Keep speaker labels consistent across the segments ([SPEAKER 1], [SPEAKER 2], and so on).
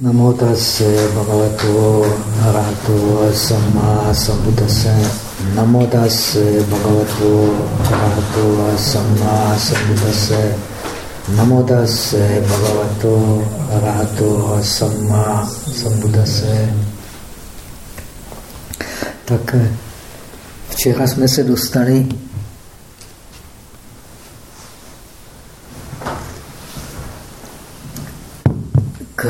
[SPEAKER 1] Namo tase bhagavato arahato samma sambuddhase. Namo tase bhagavato arahato samma sambuddhase. Namo tase bhagavato arahato samma sambuddhase. Tak včera jsme se dostali k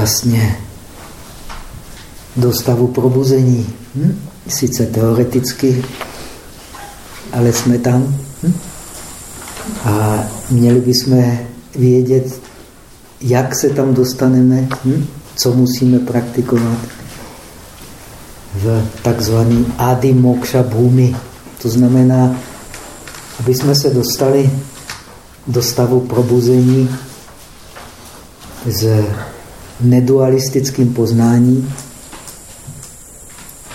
[SPEAKER 1] vlastně do stavu probuzení. Hm? Sice teoreticky, ale jsme tam. Hm? A měli bychom vědět, jak se tam dostaneme, hm? co musíme praktikovat v takzvaný Adi Moksha Bhumi. To znamená, aby jsme se dostali do stavu probuzení s nedualistickým poznáním.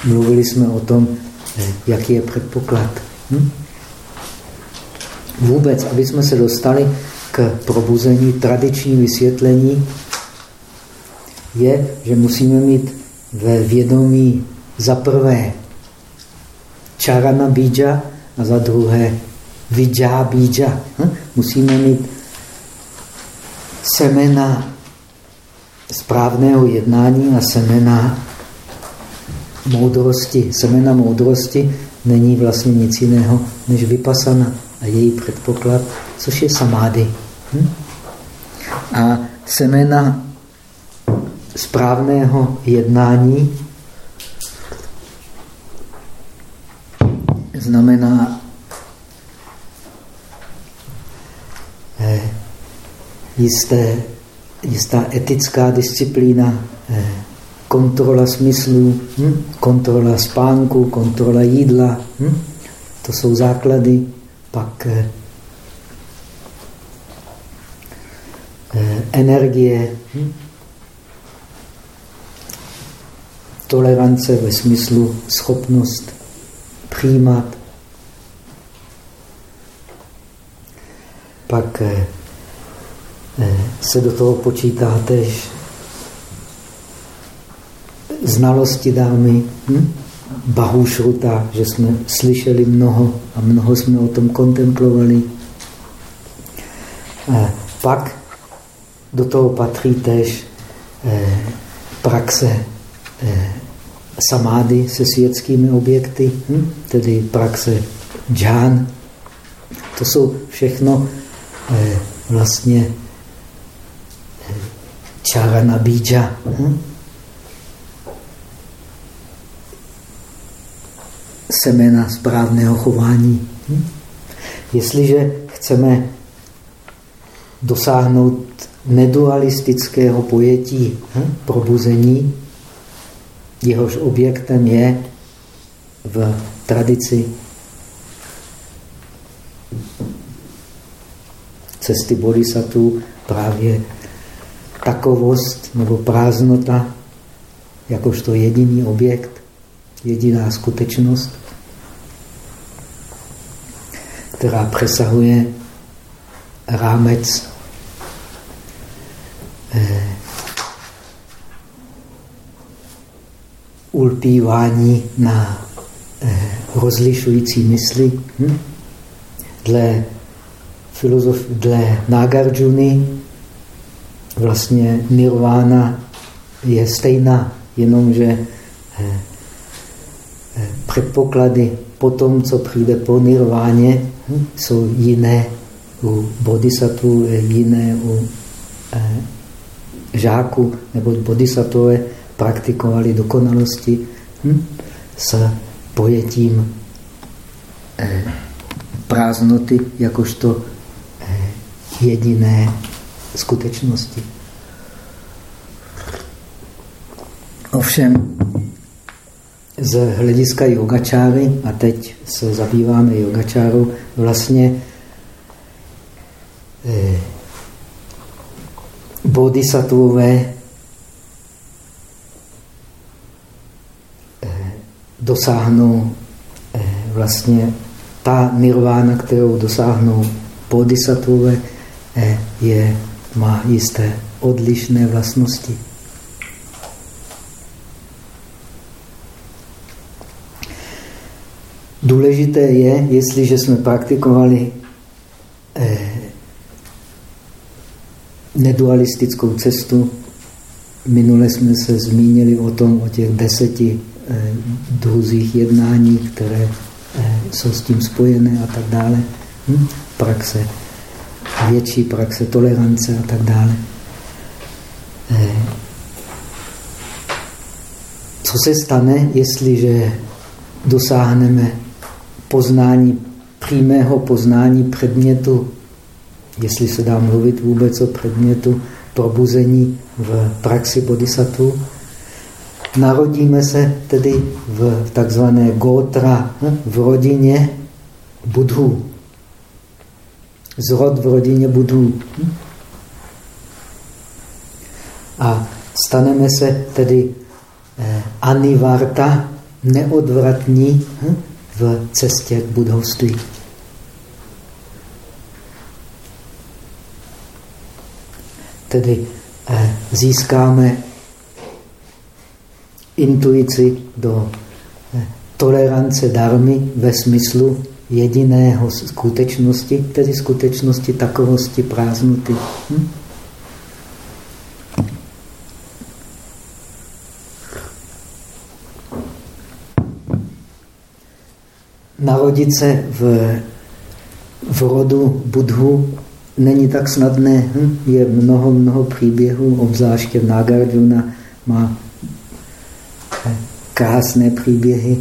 [SPEAKER 1] Mluvili jsme o tom, jaký je předpoklad. Hm? Vůbec, aby jsme se dostali k probuzení, tradiční vysvětlení je, že musíme mít ve vědomí za prvé čarana bíja a za druhé vidžá bíja. Hm? Musíme mít semena správného jednání a semena moudrosti. Semena moudrosti není vlastně nic jiného než vypasana a její předpoklad, což je samády. Hm? A semena správného jednání znamená eh, jisté, jistá etická disciplína, eh, kontrola smyslů, hm? kontrola spánku, kontrola jídla. Hm? To jsou základy. Pak eh, energie, hm? tolerance ve smyslu schopnost přijímat. Pak eh, eh, se do toho počítá tež znalosti dámy, hm? Bahušruta, že jsme slyšeli mnoho a mnoho jsme o tom kontemplovali. A pak do toho patří tež eh, praxe eh, samády se světskými objekty, hm? tedy praxe džán. To jsou všechno eh, vlastně eh, čarana bíja. Hm? Semena správného chování. Hm? Jestliže chceme dosáhnout nedualistického pojetí hm? probuzení, jehož objektem je v tradici cesty bodhisattva právě takovost nebo prázdnota jakožto jediný objekt, jediná skutečnost, která přesahuje rámec eh, ulpívání na eh, rozlišující mysli. Hm? Dle, filozof, dle Nagarjuna vlastně nirvána je stejná, jenomže eh, eh, předpoklady po tom, co přijde po nirváně, hm? jsou jiné u bodhisattva, jiné u eh, žáku, nebo bodhisattvové praktikovali dokonalosti hm? s pojetím prázdnoty jakožto jediné skutečnosti. Ovšem, z hlediska yogačáry, a teď se zabýváme yogačárou, vlastně eh, bodhisattvové dosáhnou eh, vlastně ta nirvána, kterou dosáhnou bodhisattvové, eh, je má jisté odlišné vlastnosti. Důležité je, jestliže jsme praktikovali eh, nedualistickou cestu, minule jsme se zmínili o tom, o těch deseti eh, druzích jednání, které eh, jsou s tím spojené a tak dále. Hm? Praxe, větší praxe tolerance a tak dále. Eh, co se stane, jestliže dosáhneme poznání, přímého poznání předmětu, jestli se dá mluvit vůbec o předmětu probuzení v praxi bodhisattva, narodíme se tedy v takzvané gotra, hm, v rodině budhů. Zrod v rodině budhů. Hm. A staneme se tedy eh, anivarta, neodvratní hm, v cestě k budovství. Tedy eh, získáme intuici do eh, tolerance darmy ve smyslu jediného skutečnosti, tedy skutečnosti takovosti prázdnoty. Hm? narodit se v, v rodu Budhu není tak snadné. Hm? Je mnoho, mnoho příběhů, obzvláště v Nagarjuna má eh, krásné příběhy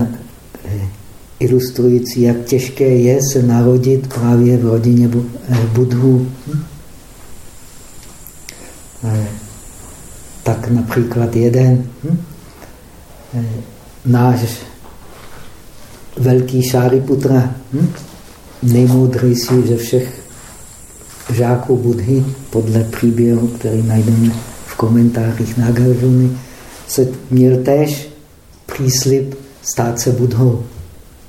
[SPEAKER 1] eh, ilustrující, jak těžké je se narodit právě v rodině eh, Budhu. Hm? Tak například jeden hm? náš velký Šáriputra, hm? nejmoudřejší ze všech žáků Budhy, podle příběhu, který najdeme v komentářích Nagarjuny, se měl též příslip stát se Budhou.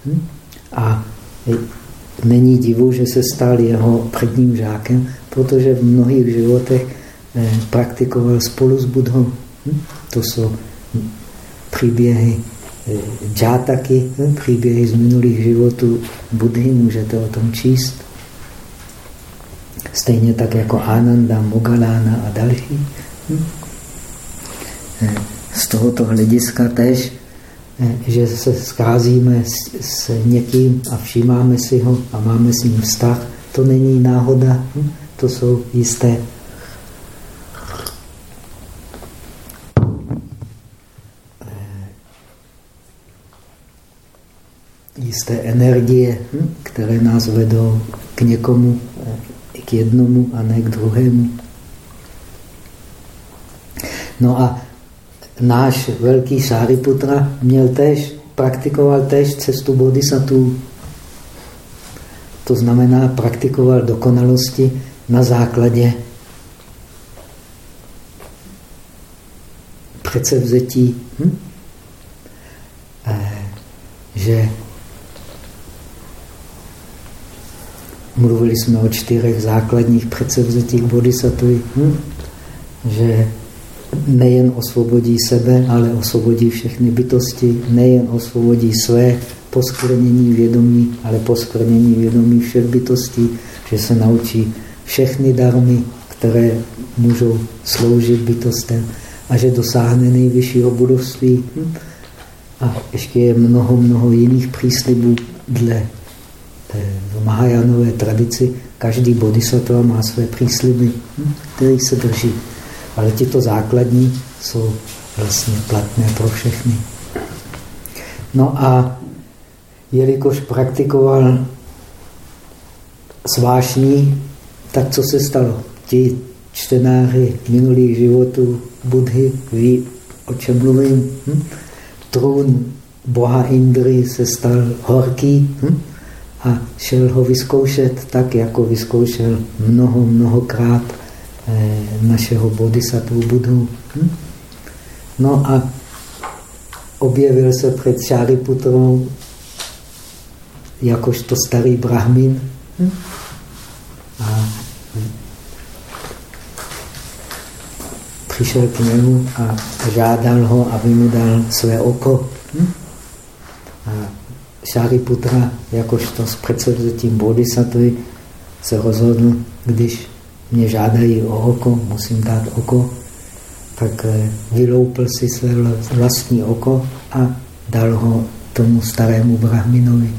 [SPEAKER 1] Hm? A není divu, že se stal jeho předním žákem, protože v mnohých životech eh, praktikoval spolu s Budhou. Hm? To jsou příběhy Eh, džátaky, hm, příběhy z minulých životů Budhy, můžete o tom číst. Stejně tak jako Ananda, Mogalána a další. Eh, z tohoto hlediska tež, že se scházíme s, s někým a všímáme si ho a máme s ním vztah, to není náhoda, hm. to jsou jisté jisté energie, hm, které nás vedou k někomu, k jednomu a ne k druhému. No a náš velký Sáriputra měl tež, praktikoval tež cestu bodhisattva. To znamená, praktikoval dokonalosti na základě předsevzetí, hm? Eh, že Mluvili jsme o čtyřech základních předsevzetích bodhisattvy, hm? že nejen osvobodí sebe, ale osvobodí všechny bytosti, nejen osvobodí své poskvrnění vědomí, ale poskvrnění vědomí všech bytostí, že se naučí všechny darmy, které můžou sloužit bytostem a že dosáhne nejvyššího budovství. A ještě je mnoho, mnoho jiných příslibů dle v Mahajánové tradici každý bodhisattva má své přísliby, které se drží. Ale tyto základní jsou vlastně platné pro všechny. No a jelikož praktikoval svášní, tak co se stalo? Ti čtenáři minulých životů Budhy ví, o čem mluvím. Hm? Trůn boha Indry se stal horký, hm? a šel ho vyzkoušet tak, jako vyzkoušel mnoho, mnohokrát našeho bodhisattva Budhu. Hm? No a objevil se před Šáriputrou jakožto starý brahmin hm? a přišel k němu a žádal ho, aby mu dal své oko. Hm? A Šáriputra, jakožto s předsevzetím bodhisattvy, se rozhodl, když mě žádají o oko, musím dát oko, tak eh, vyloupil si své vlastní oko a dal ho tomu starému brahminovi.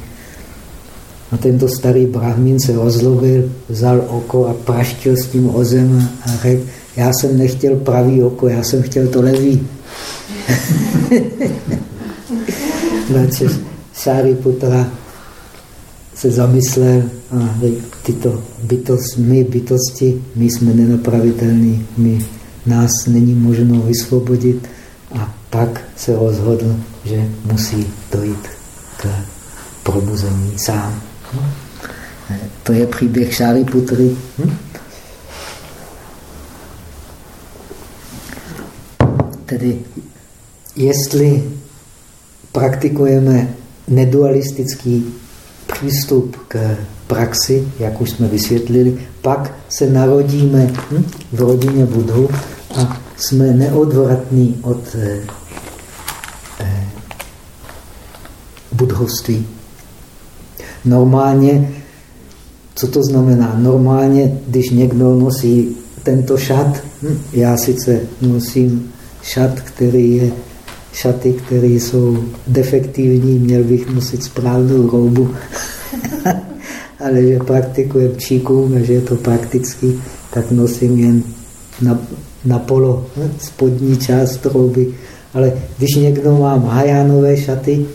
[SPEAKER 1] A tento starý brahmin se rozlobil, vzal oko a praštil s tím o zem a řekl, já jsem nechtěl pravý oko, já jsem chtěl to levý. Načež Putra se zamyslel a tyto bytost, my bytosti, my jsme nenapravitelní, my, nás není možno vysvobodit a tak se rozhodl, že musí dojít k probuzení sám. To je příběh Šáriputry. Hm? Tedy, jestli praktikujeme nedualistický přístup k praxi, jak už jsme vysvětlili, pak se narodíme hm, v rodině Budhu a jsme neodvratní od eh, eh, budhovství. Normálně, co to znamená? Normálně, když někdo nosí tento šat, hm, já sice nosím šat, který je šaty, které jsou defektivní, měl bych nosit správnou roubu, ale že praktikujem číkům a že je to praktický, tak nosím jen na, na polo, spodní část rouby. Ale když někdo má Mahajánové šaty,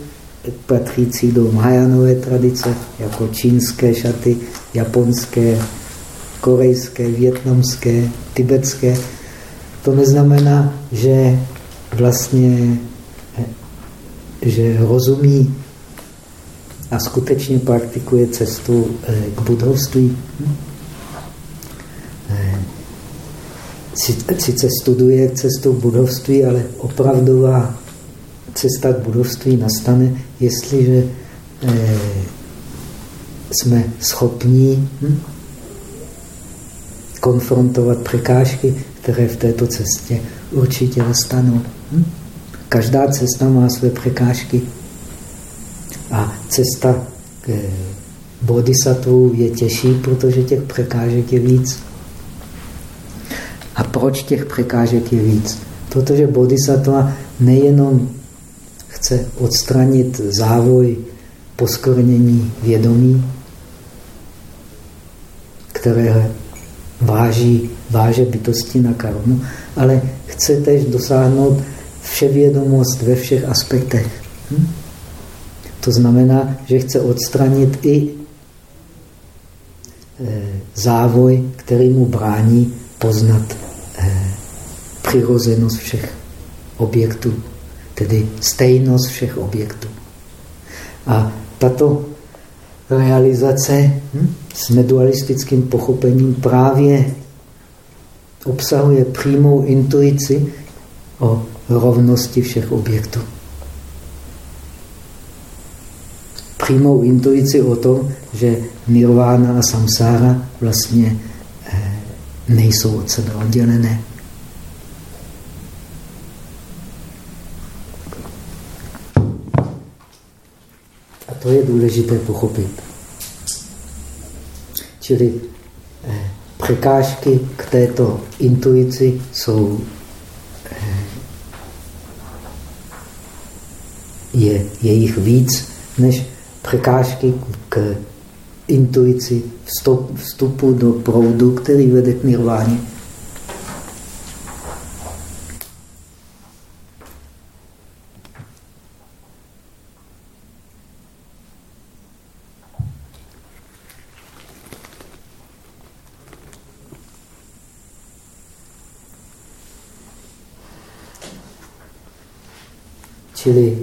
[SPEAKER 1] patřící do Mahajánové tradice, jako čínské šaty, japonské, korejské, větnamské, tibetské, to neznamená, že vlastně že rozumí a skutečně praktikuje cestu eh, k budovství. Eh, sice studuje cestu k budovství, ale opravdová cesta k budovství nastane, jestliže eh, jsme schopní hm, konfrontovat překážky, které v této cestě určitě nastanou. Hm? Každá cesta má své překážky. A cesta k bodhisattvu je těžší, protože těch překážek je víc. A proč těch překážek je víc? Protože bodhisattva nejenom chce odstranit závoj poskornění vědomí, které váží, váže bytosti na karmu, ale chce tež dosáhnout vševědomost ve všech aspektech. Hm? To znamená, že chce odstranit i e, závoj, který mu brání poznat e, přirozenost všech objektů, tedy stejnost všech objektů. A tato realizace hm, s nedualistickým pochopením právě obsahuje přímou intuici o rovnosti všech objektů. Přímou intuici o tom, že nirvána a samsára vlastně eh, nejsou od sebe oddělené. A to je důležité pochopit. Čili eh, překážky k této intuici jsou je, je jich víc než překážky k intuici vstup, vstupu do proudu, který vede k nirváně. Čili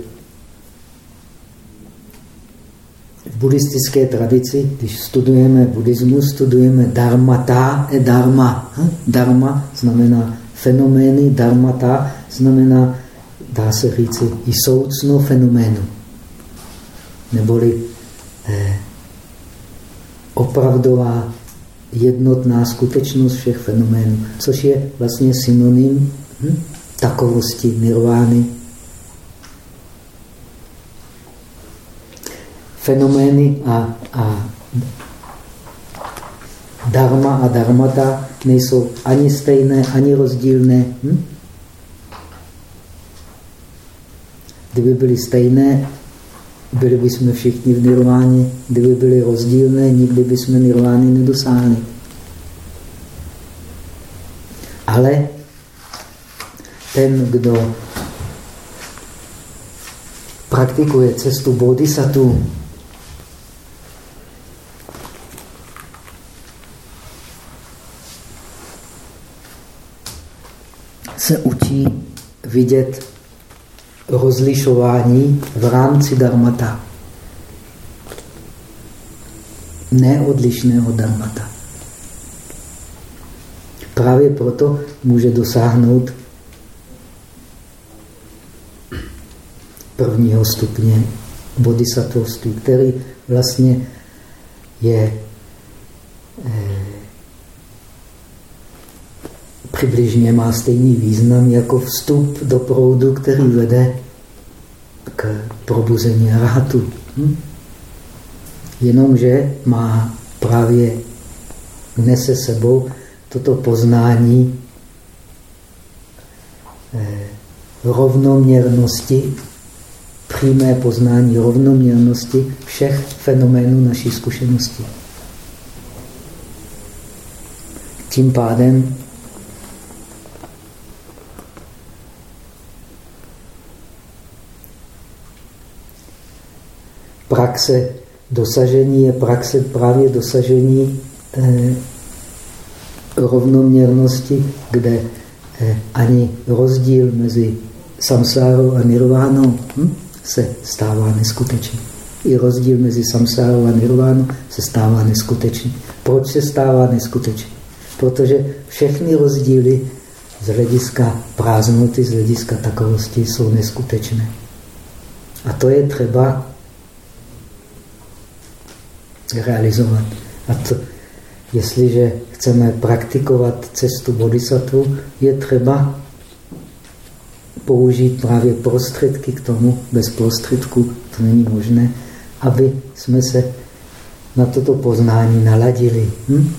[SPEAKER 1] buddhistické tradici, když studujeme buddhismus, studujeme dharmata e dharma. Hm? Dharma znamená fenomény, dharmata znamená, dá se říci, i soucno fenoménu. Neboli eh, opravdová jednotná skutečnost všech fenoménů, což je vlastně synonym hm? takovosti nirvány. Fenomény a, a dharma a dharmata nejsou ani stejné, ani rozdílné. Hm? Kdyby byly stejné, byli bychom všichni v nirváně. Kdyby byly rozdílné, nikdy bychom nirvány nedosáhli. Ale ten, kdo praktikuje cestu bodhisattva, se učí vidět rozlišování v rámci dharmata. Neodlišného dharmata. Právě proto může dosáhnout prvního stupně bodhisattvoství, který vlastně je přibližně má stejný význam jako vstup do proudu, který vede k probuzení rátu. Hm? Jenomže má právě nese sebou toto poznání eh, rovnoměrnosti, přímé poznání rovnoměrnosti všech fenoménů naší zkušenosti. Tím pádem praxe dosažení je praxe právě dosažení eh, rovnoměrnosti, kde eh, ani rozdíl mezi samsárou a nirvánou hm, se stává neskutečný. I rozdíl mezi samsárou a nirvánou se stává neskutečný. Proč se stává neskutečný? Protože všechny rozdíly z hlediska prázdnoty, z hlediska takovosti jsou neskutečné. A to je třeba realizovat. A to, jestliže chceme praktikovat cestu bodhisattva, je třeba použít právě prostředky k tomu. Bez prostředků to není možné, aby jsme se na toto poznání naladili. Hm?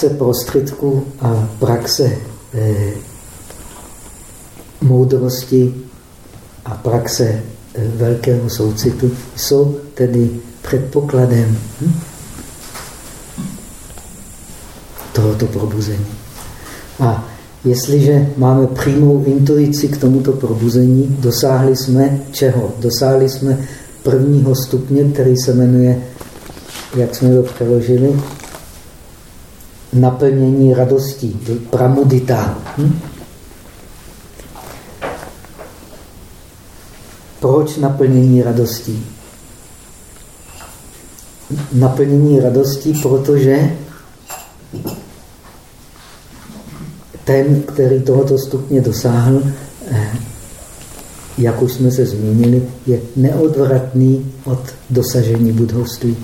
[SPEAKER 1] Praxe prostředků a praxe eh, moudrosti a praxe eh, velkého soucitu jsou tedy předpokladem hm, tohoto probuzení. A jestliže máme přímou intuici k tomuto probuzení, dosáhli jsme čeho? Dosáhli jsme prvního stupně, který se jmenuje, jak jsme to přeložili, naplnění radostí, pramudita. Hm? Proč naplnění radostí? Naplnění radostí, protože ten, který tohoto stupně dosáhl, eh, jak už jsme se zmínili, je neodvratný od dosažení budhovství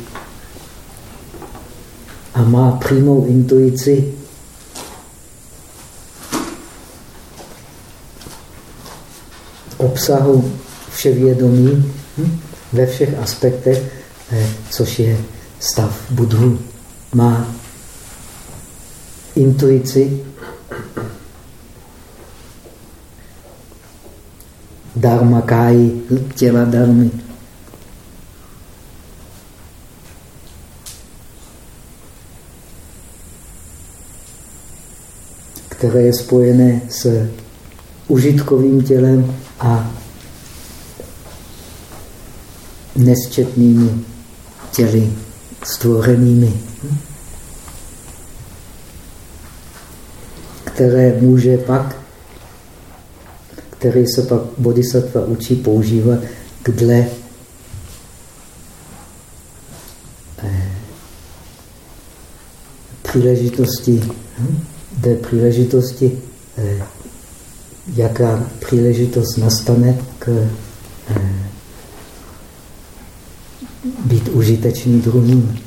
[SPEAKER 1] a má přímou intuici, obsahu vševědomí hm, ve všech aspektech, eh, což je stav budhu. Má intuici dharma káji, těla dharmy. Které je spojené s užitkovým tělem a nesčetnými těly stvorenými, které může pak, který se pak bodhisattva učí používat k dle eh, příležitosti té příležitosti eh, jaká příležitost nastane k eh, být užitečný druhým.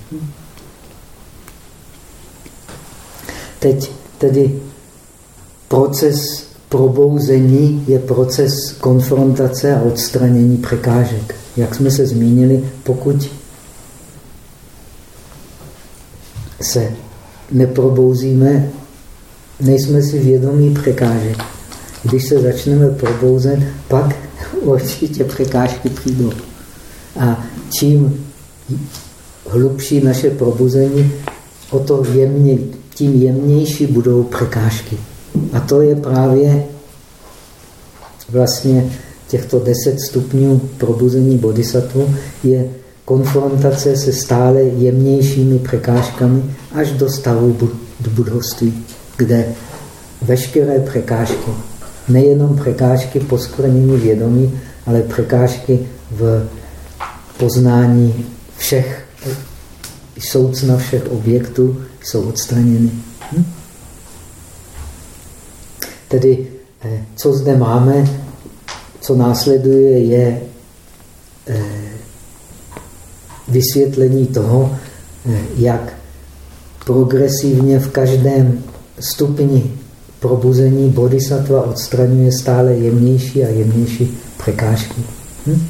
[SPEAKER 1] Teď tedy proces probouzení je proces konfrontace a odstranění překážek. Jak jsme se zmínili, pokud se neprobouzíme, nejsme si vědomí překážek. Když se začneme probouzet, pak určitě překážky přijdou. A čím hlubší naše probuzení, o to jemně, tím jemnější budou překážky. A to je právě vlastně těchto deset stupňů probuzení bodhisattva je konfrontace se stále jemnějšími překážkami až do stavu budovství, kde veškeré překážky, nejenom překážky poskvrnění vědomí, ale překážky v poznání všech soucna všech objektů jsou odstraněny. Hm? Tedy, eh, co zde máme, co následuje, je eh, vysvětlení toho, eh, jak progresivně v každém stupni probuzení bodhisattva odstraňuje stále jemnější a jemnější překážky. Hm?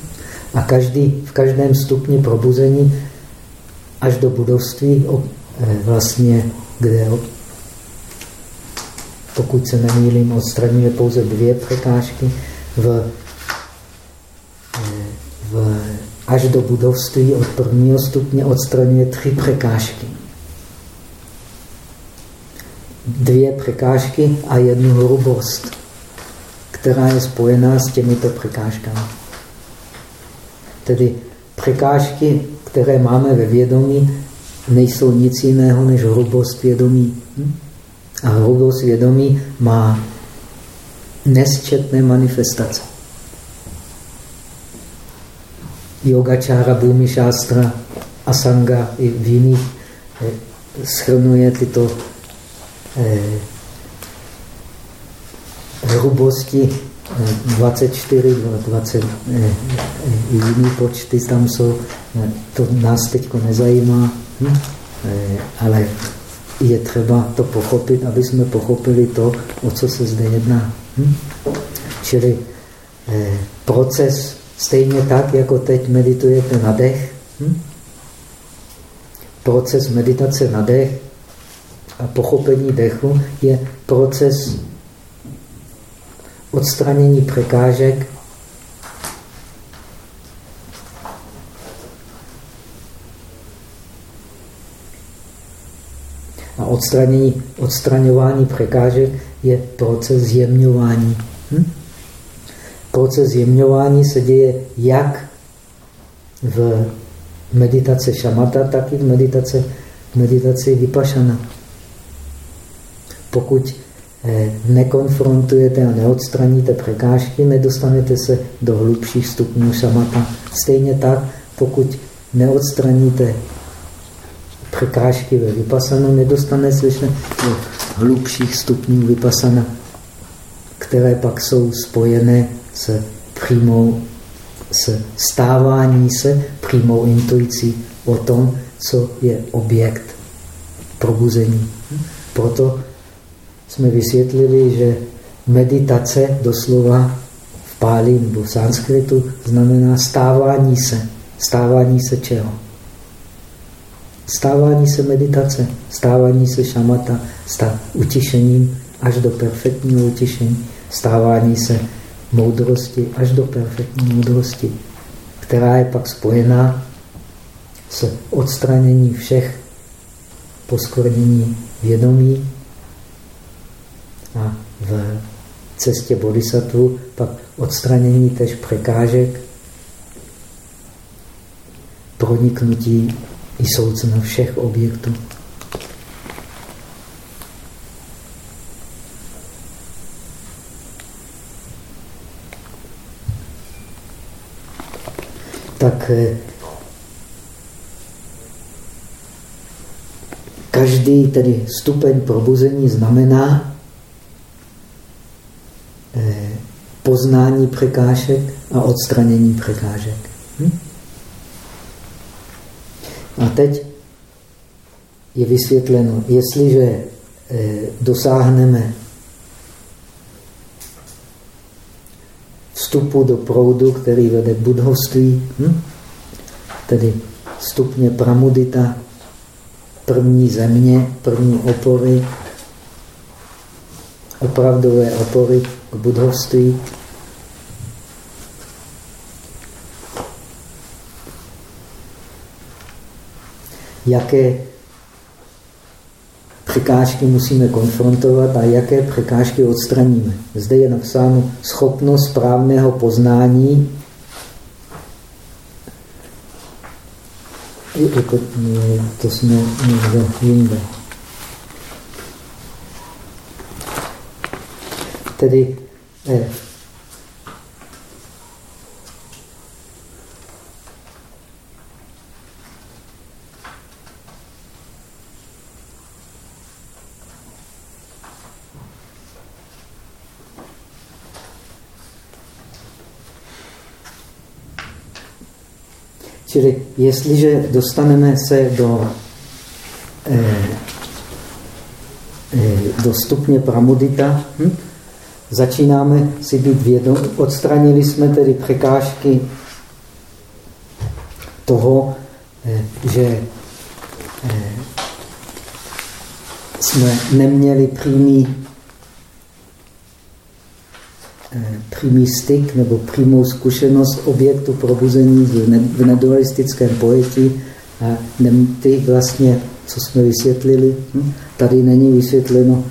[SPEAKER 1] A každý, v každém stupni probuzení až do budovství, vlastně, kde pokud se nemýlím, odstraňuje pouze dvě překážky. V, v, až do budovství od prvního stupně odstraňuje tři překážky. Dvě překážky a jednu hrubost, která je spojená s těmito překážkami. Tedy překážky, které máme ve vědomí, nejsou nic jiného než hrubost vědomí. Hm? A hrubost vědomí má nesčetné manifestace. Yogačára, Bhumi Šástra, Asanga i v jiných eh, schrnuje tyto hrubosti 24, 20, eh, jiný počty tam jsou, to nás teď nezajímá, hm? ale je třeba to pochopit, aby jsme pochopili to, o co se zde jedná. Hm? Čili eh, proces stejně tak, jako teď meditujete na dech. Hm? Proces meditace na dech a pochopení dechu je proces odstranění překážek A odstranění, odstraňování překážek je proces zjemňování. Hm? Proces zjemňování se děje jak v meditaci šamata, tak i v meditaci, v meditaci vypašana. Pokud eh, nekonfrontujete a neodstraníte překážky, nedostanete se do hlubších stupňů šamata. Stejně tak, pokud neodstraníte překážky ve vypasana, nedostane se do hlubších stupňů vypasana, které pak jsou spojené s přímou, s stávání se přímou intuicí o tom, co je objekt probuzení. Proto jsme vysvětlili, že meditace doslova v páli nebo v sanskritu znamená stávání se. Stávání se čeho? Stávání se meditace, stávání se šamata, stav utišením až do perfektního utišení, stávání se moudrosti až do perfektní moudrosti, která je pak spojená s odstranění všech poskvrnění vědomí a v cestě bodhisattva pak odstranění tež překážek, proniknutí jsou na všech objektů. Tak eh, každý tedy stupeň probuzení znamená, poznání překážek a odstranění překážek. Hm? A teď je vysvětleno, jestliže eh, dosáhneme vstupu do proudu, který vede k budhovství, hm? tedy stupně pramudita, první země, první opory, opravdové opory k budhovství. Jaké překážky musíme konfrontovat a jaké překážky odstraníme. Zde je napsáno schopnost správného poznání. To jsme někde jinde. Tedy eh, Čili jestliže dostaneme se do, eh, eh, do stupně pramudita, hm, začínáme si být vědom, odstranili jsme tedy překážky toho, eh, že eh, jsme neměli přímý Eh, přímý styk nebo přímou zkušenost objektu probuzení v nedualistickém pojetí a ty vlastně, co jsme vysvětlili, hm, tady není vysvětleno,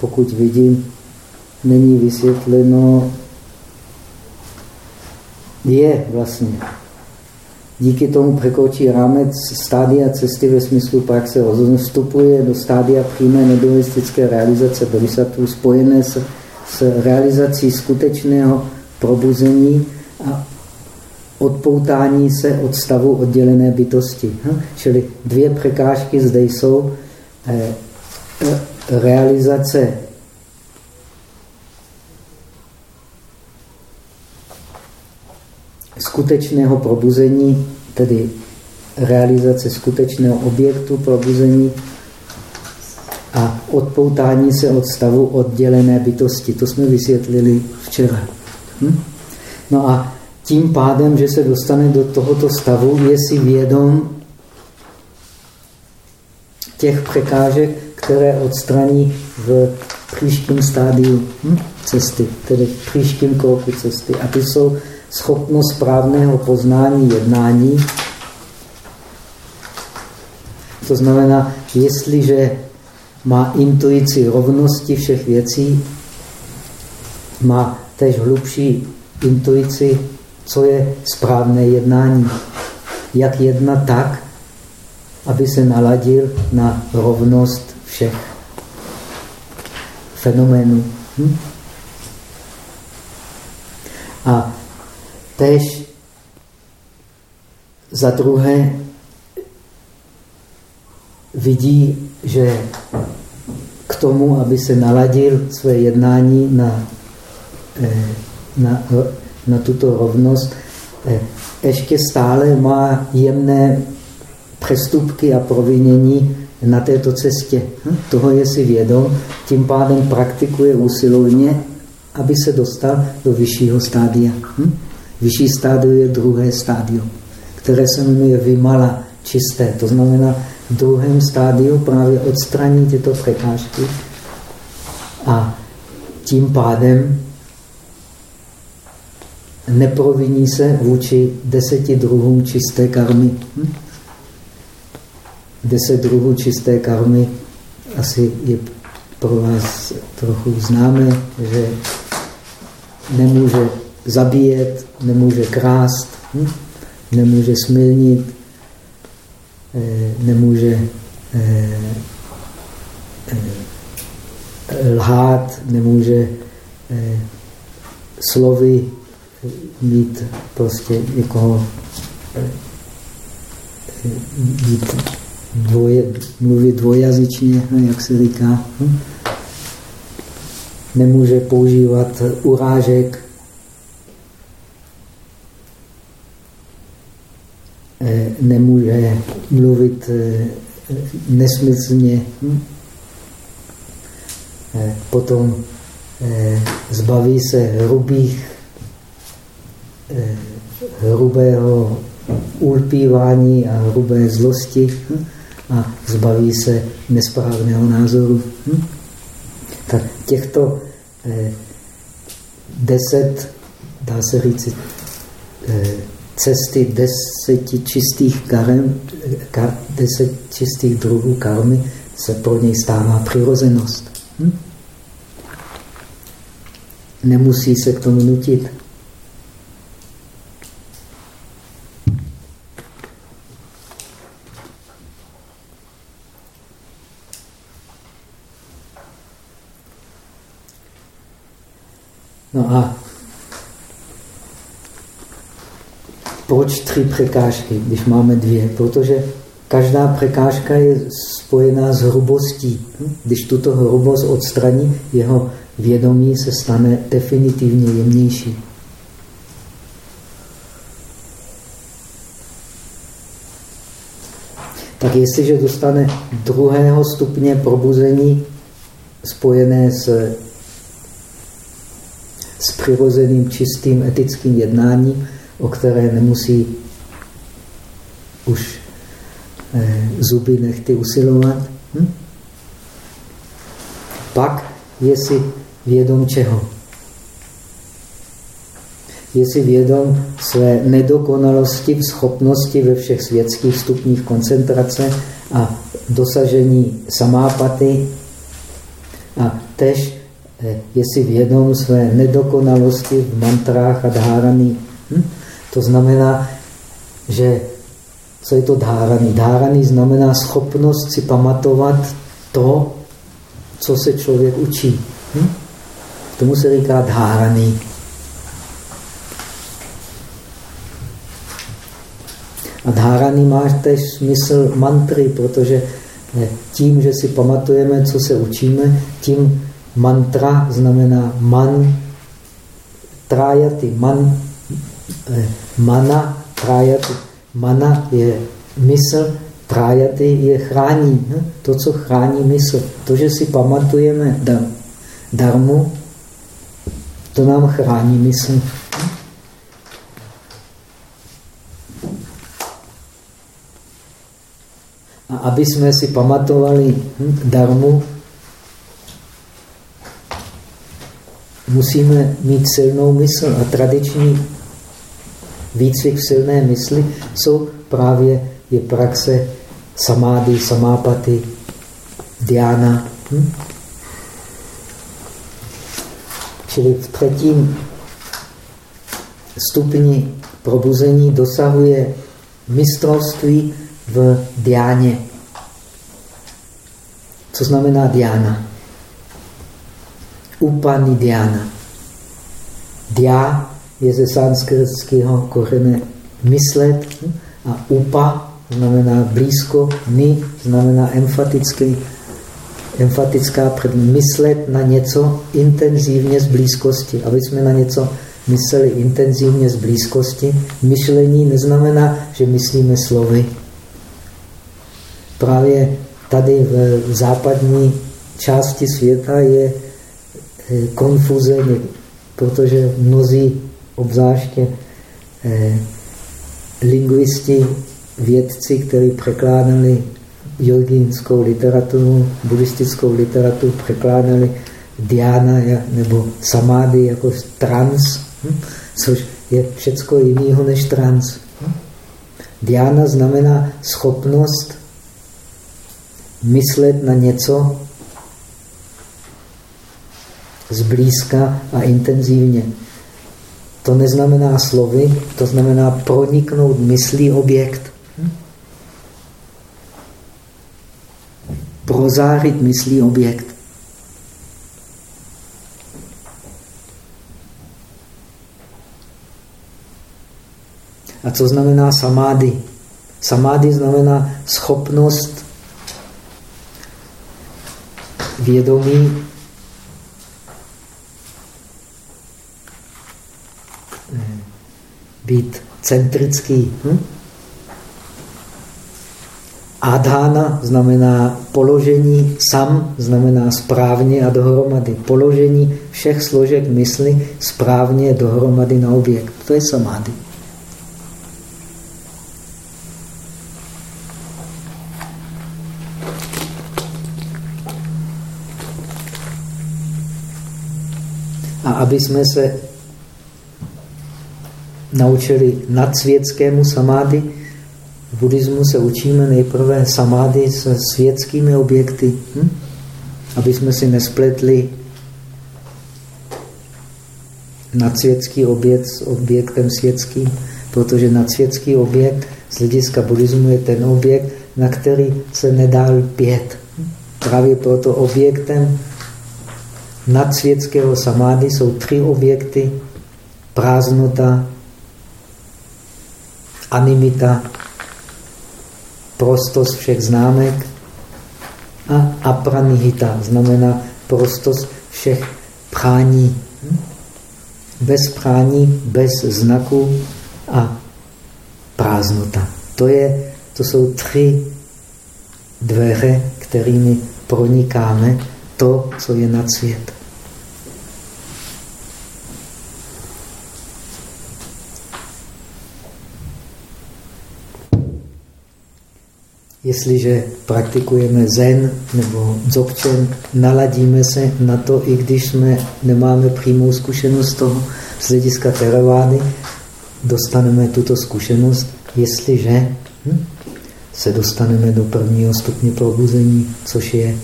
[SPEAKER 1] pokud vidím, není vysvětleno, je vlastně. Díky tomu překročí rámec stádia cesty ve smyslu praxe rozhodně vstupuje do stádia přímé nedualistické realizace bodhisattva spojené s s realizací skutečného probuzení a odpoutání se od stavu oddělené bytosti. Hm? Čili dvě překážky zde jsou eh, eh, realizace skutečného probuzení, tedy realizace skutečného objektu probuzení a odpoutání se od stavu oddělené bytosti. To jsme vysvětlili včera. Hm? No a tím pádem, že se dostane do tohoto stavu, je si vědom těch překážek, které odstraní v příštím stádiu hm? cesty, tedy v příštím kroku cesty. A ty jsou schopnost správného poznání jednání. To znamená, jestliže má intuici rovnosti všech věcí, má tež hlubší intuici, co je správné jednání. Jak jednat tak, aby se naladil na rovnost všech fenoménů. Hm? A tež za druhé vidí, že k tomu, aby se naladil své jednání na, eh, na, na tuto rovnost, eh, ještě stále má jemné přestupky a provinění na této cestě. Hm? Toho je si vědom, tím pádem praktikuje usilovně, aby se dostal do vyššího stádia. Hm? Vyšší stádium je druhé stádium, které se jmenuje vymala čisté. To znamená, v druhém stádiu právě odstraní tyto překážky a tím pádem neproviní se vůči deseti druhům čisté karmy. Hm? Deset druhů čisté karmy asi je pro vás trochu známé, že nemůže zabíjet, nemůže krást, hm? nemůže smilnit, Eh, nemůže eh, eh, lhát, nemůže slovy mít prostě někoho být dvoje, mluvit dvojazyčně, no, jak se říká. Hm? nemůže používat urážek, nemůže mluvit eh, nesmyslně. Hm? Eh, potom zbaví se hrubých, hrubého ulpívání a hrubé zlosti hm? a zbaví se nesprávného názoru. Hm? Tak těchto eh, deset, dá se říct, eh, cesty deseti čistých karem, kar, deset čistých druhů karmy se pro něj stává přirozenost. Hm? Nemusí se k tomu nutit. No a proč tři překážky, když máme dvě? Protože každá překážka je spojená s hrubostí. Když tuto hrubost odstraní, jeho vědomí se stane definitivně jemnější. Tak jestliže dostane druhého stupně probuzení spojené s s přirozeným, čistým etickým jednáním, o které nemusí už eh, zuby nechty usilovat. Hm? Pak je si vědom čeho? Je si vědom své nedokonalosti v schopnosti ve všech světských stupních koncentrace a dosažení samápaty a tež Eh, je si vědom své nedokonalosti v mantrách a dháraný. Hm? To znamená, že co je to dháraný? Dháraný znamená schopnost si pamatovat to, co se člověk učí. Hm? Tomu se říká dháraný. A dháraný má tež smysl mantry, protože tím, že si pamatujeme, co se učíme, tím Mantra znamená man, trajati, man, mana, trajati. Mana je mysl, trajati je chrání. Hm? To, co chrání mysl. To, že si pamatujeme dar, darmu, to nám chrání mysl. A aby jsme si pamatovali hm, darmu, musíme mít silnou mysl a tradiční výcvik silné mysli jsou právě je praxe samády, samápaty, diána. Hm? Čili v třetím stupni probuzení dosahuje mistrovství v diáně. Co znamená diána? Upanidhyana. Dhyá je ze sanskritského kořene myslet a upa znamená blízko, ni znamená emfatický, emfatická před myslet na něco intenzivně z blízkosti. Aby jsme na něco mysleli intenzivně z blízkosti, myšlení neznamená, že myslíme slovy. Právě tady v západní části světa je Eh, konfuze, protože mnozí, obzvláště eh, lingvisti, vědci, kteří překládali jogínskou literaturu, buddhistickou literaturu, překládali diana nebo samády jako trans, hm? což je všecko jiného než trans. Hm? Diana znamená schopnost myslet na něco, zblízka a intenzivně. To neznamená slovy, to znamená proniknout myslí objekt. Hm? Prozářit myslí objekt. A co znamená samády? Samády znamená schopnost vědomí být centrický. Hm? Adhána znamená položení, sam znamená správně a dohromady. Položení všech složek mysli správně dohromady na objekt. To je samády. A aby jsme se naučili nadsvětskému samády, v buddhismu se učíme nejprve samády se světskými objekty, hm? aby jsme si nespletli nadsvětský objekt s objektem světským, protože nadsvětský objekt z hlediska buddhismu je ten objekt, na který se nedá lpět. Právě proto objektem nadsvětského samády jsou tři objekty. Prázdnota, animita, prostost všech známek a apranihita, znamená prostost všech prání. Bez prání, bez znaku a prázdnota. To, je, to jsou tři dveře, kterými pronikáme to, co je nad svět. Jestliže praktikujeme zen nebo dzogchen, naladíme se na to, i když jsme nemáme přímou zkušenost toho z hlediska teravády, dostaneme tuto zkušenost, jestliže hm, se dostaneme do prvního stupně probuzení, což je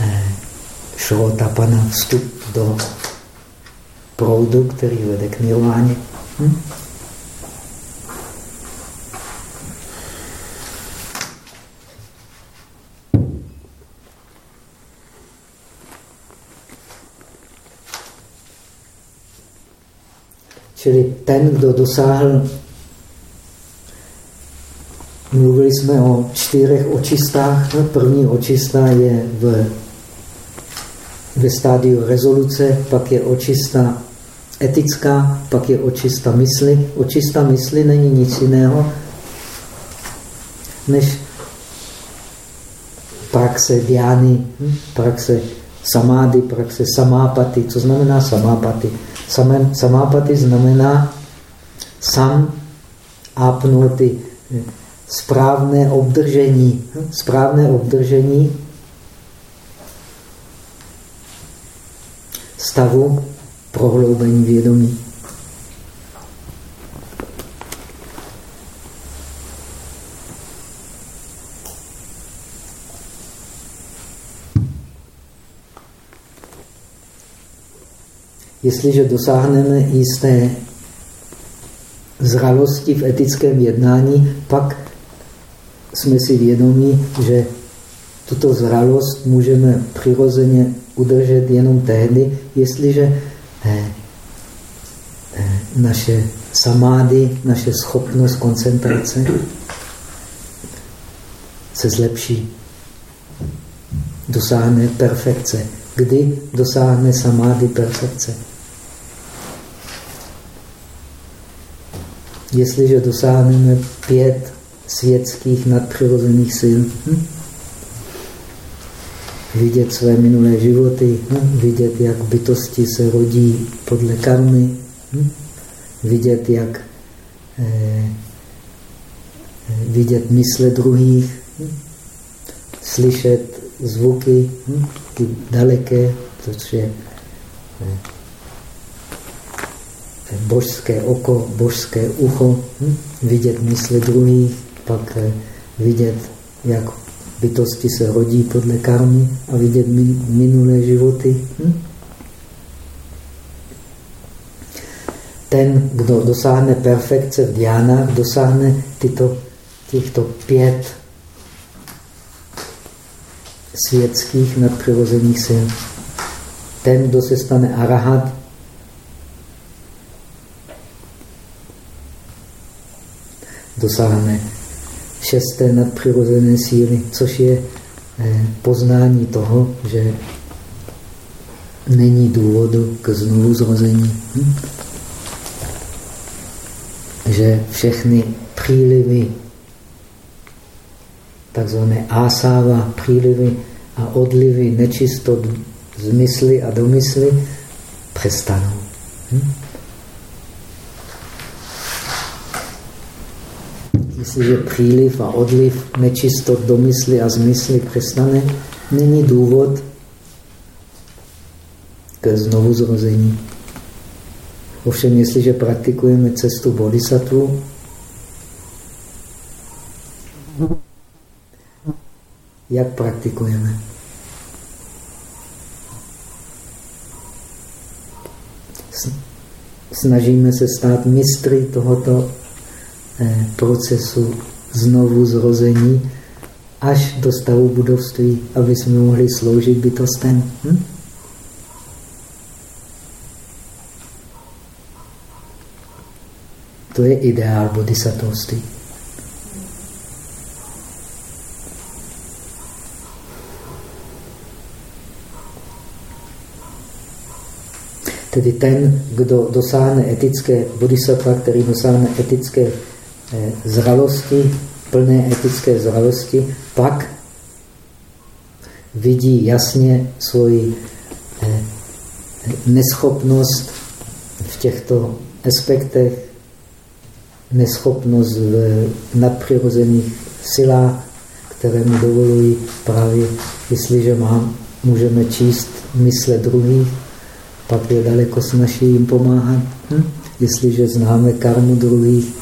[SPEAKER 1] eh, šrotapana, vstup do proudu, který vede k nirváně. Hm? Čili ten, kdo dosáhl, mluvili jsme o čtyřech očistách. První očista je v, ve stádiu rezoluce, pak je očista etická, pak je očista mysli. Očista mysli není nic jiného, než praxe diány, hm? praxe samády, praxe samápaty. Co znamená samápaty? Samápaty znamená sam apnoty, správné obdržení. Správné obdržení stavu prohloubení vědomí. Jestliže dosáhneme jisté zralosti v etickém jednání, pak jsme si vědomí, že tuto zralost můžeme přirozeně udržet jenom tehdy, jestliže eh, eh, naše samády, naše schopnost koncentrace se zlepší. Dosáhne perfekce. Kdy dosáhne samády perfekce? Jestliže dosáhneme pět světských nadpřirozených sil, hm? vidět své minulé životy, hm? vidět, jak bytosti se rodí podle karmy, hm? vidět, jak eh, vidět mysle druhých, hm? slyšet zvuky, hm? ty daleké, což je eh, božské oko, božské ucho, hm? vidět mysli druhých, pak eh, vidět, jak bytosti se rodí podle karmy a vidět minulé životy. Hm? Ten, kdo dosáhne perfekce v diánách, dosáhne tyto, těchto pět světských nadpřirozených sil. Ten, kdo se stane arahat, dosáhne šesté nadpřirozené síly, což je eh, poznání toho, že není důvodu k znovu zrození. Hm? Že všechny přílivy, takzvané ásáva, přílivy a odlivy nečistot zmysly a domysly přestanou. Hm? Jestliže příliv a odliv nečistot domysly a zmysly přestane, není důvod ke znovu zrození. Ovšem, jestliže praktikujeme cestu bodhisattva, jak praktikujeme? Snažíme se stát mistry tohoto procesu znovu zrození až do stavu budovství, aby jsme mohli sloužit bytostem. Hm? To je ideál bodhisattvství. Tedy ten, kdo dosáhne etické bodhisattva, který dosáhne etické eh, zralosti, plné etické zralosti, pak vidí jasně svoji eh, neschopnost v těchto aspektech neschopnost v nadpřirozených silách, které mu dovolují právě, jestliže mám, můžeme číst mysle druhých, pak je daleko snažší jim pomáhat. Hm? Jestliže známe karmu druhých,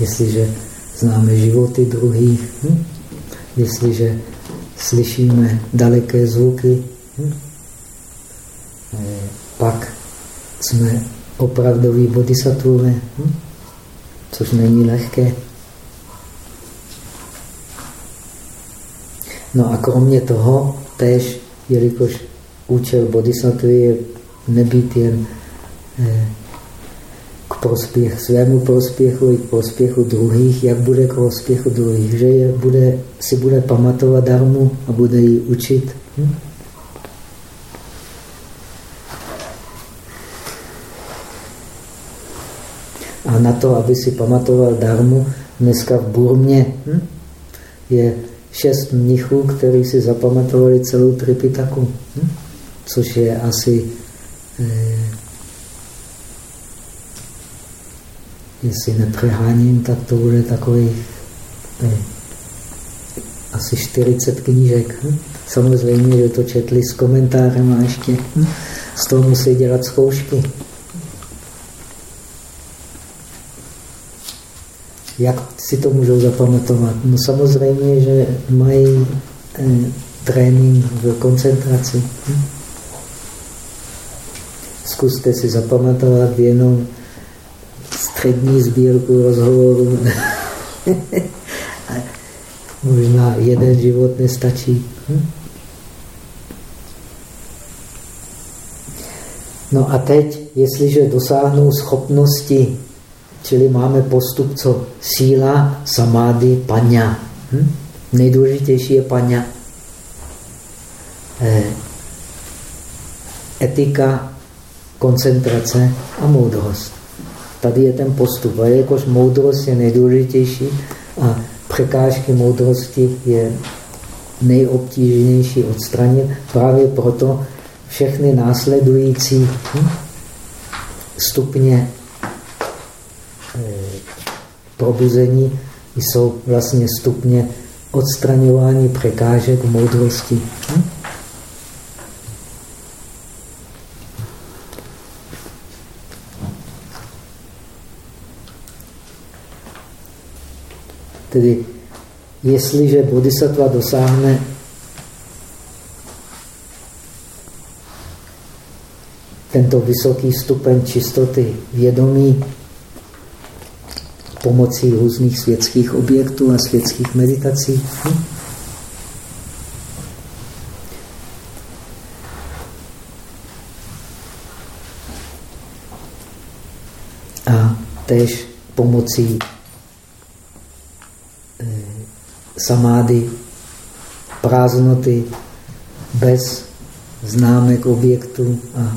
[SPEAKER 1] jestliže známe životy druhých, hm? jestliže slyšíme daleké zvuky, hm? Eh, pak jsme opravdoví bodhisattvové. Hm? což není lehké. No a kromě toho, tež, jelikož účel bodhisattva je nebýt jen eh, prospěch, svému prospěchu i k prospěchu druhých, jak bude k prospěchu druhých, že je, bude, si bude pamatovat darmu a bude ji učit. Hm? A na to, aby si pamatoval darmu, dneska v Burmě hm, je šest mnichů, kteří si zapamatovali celou Tripitaku, hm, což je asi, eh, jestli nepřeháním, tak to bude takový eh, asi 40 knížek. Hm. Samozřejmě, že to četli s komentářem a ještě hm, z toho musí dělat zkoušky. Jak si to můžou zapamatovat? No samozřejmě, že mají eh, trénink v koncentraci. Hm? Zkuste si zapamatovat jenom střední sbírku rozhovorů. Možná jeden život nestačí. Hm? No a teď, jestliže dosáhnou schopnosti Čili máme postup, co síla, samády, paňa. Hm? Nejdůležitější je paňa. Eh, etika, koncentrace a moudrost. Tady je ten postup. A jakož moudrost je nejdůležitější a překážky moudrosti je nejobtížnější odstranit, právě proto všechny následující hm, stupně probuzení jsou vlastně stupně odstraňování překážek moudrosti. Hm? Tedy, jestliže bodhisattva dosáhne tento vysoký stupeň čistoty vědomí, pomocí různých světských objektů a světských meditací. Hm? A tež pomocí e, samády, prázdnoty, bez známek objektů a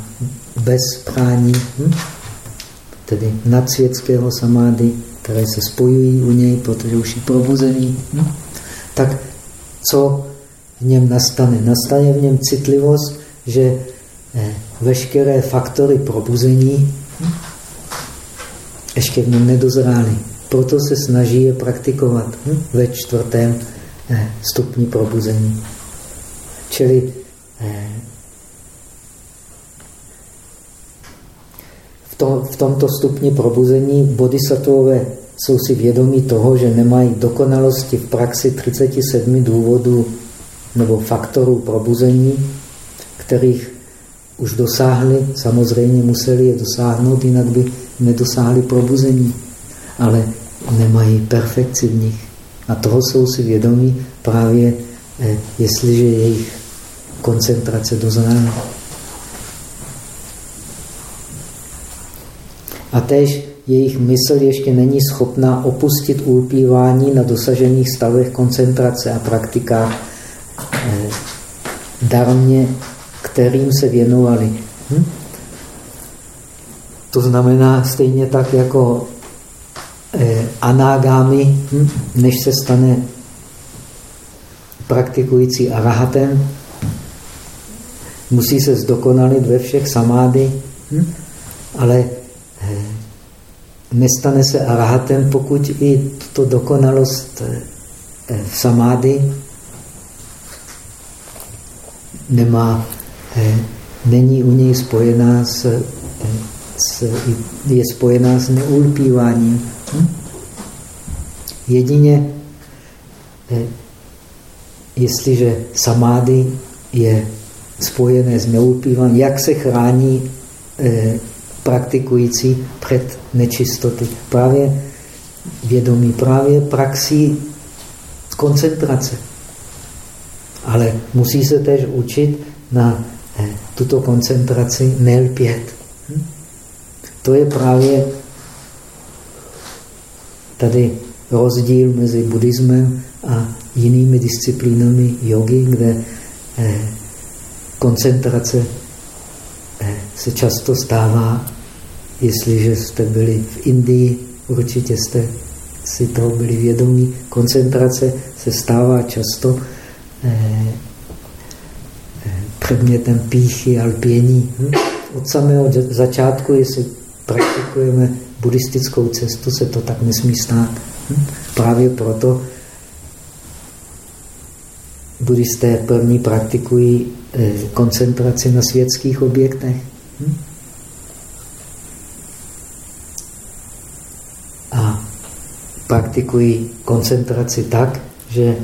[SPEAKER 1] bez prání, hm? tedy nadsvětského samády, které se spojují u něj, protože už je probuzený. Hm? Tak co v něm nastane? Nastane v něm citlivost, že eh, veškeré faktory probuzení hm? ještě v něm nedozrály. Proto se snaží je praktikovat hm? ve čtvrtém eh, stupni probuzení. Čili eh, v, to, v tomto stupni probuzení bodhisattvové jsou si vědomí toho, že nemají dokonalosti v praxi 37 důvodů nebo faktorů probuzení, kterých už dosáhli, samozřejmě museli je dosáhnout, jinak by nedosáhli probuzení, ale nemají perfekci v nich. A toho jsou si vědomí právě, eh, jestliže jejich koncentrace dozrála. A tež jejich mysl ještě není schopná opustit ulpívání na dosažených stavech koncentrace a praktikách eh, darmě, kterým se věnovali. Hm? To znamená stejně tak jako anágámy, hm? než se stane praktikující arahatem, musí se zdokonalit ve všech samády, hm? ale eh, nestane se arahatem, pokud i to dokonalost eh, v samády nemá, eh, není u něj spojená eh, s, je spojená s neulpíváním. Hm? Jedině, jestliže samády je spojené s neulpíváním, jak se chrání praktikující před nečistoty. Právě vědomí, právě praxí koncentrace. Ale musí se tež učit na eh, tuto koncentraci nelpět. Hm? To je právě tady rozdíl mezi buddhismem a jinými disciplínami jogy, kde eh, koncentrace eh, se často stává Jestliže jste byli v Indii, určitě jste si toho byli vědomí. Koncentrace se stává často eh, předmětem píchy a lpění. Hm? Od samého začátku, jestli praktikujeme buddhistickou cestu, se to tak nesmí stát. Hm? Právě proto buddhisté první praktikují eh, koncentraci na světských objektech. Hm? praktikují koncentraci tak, že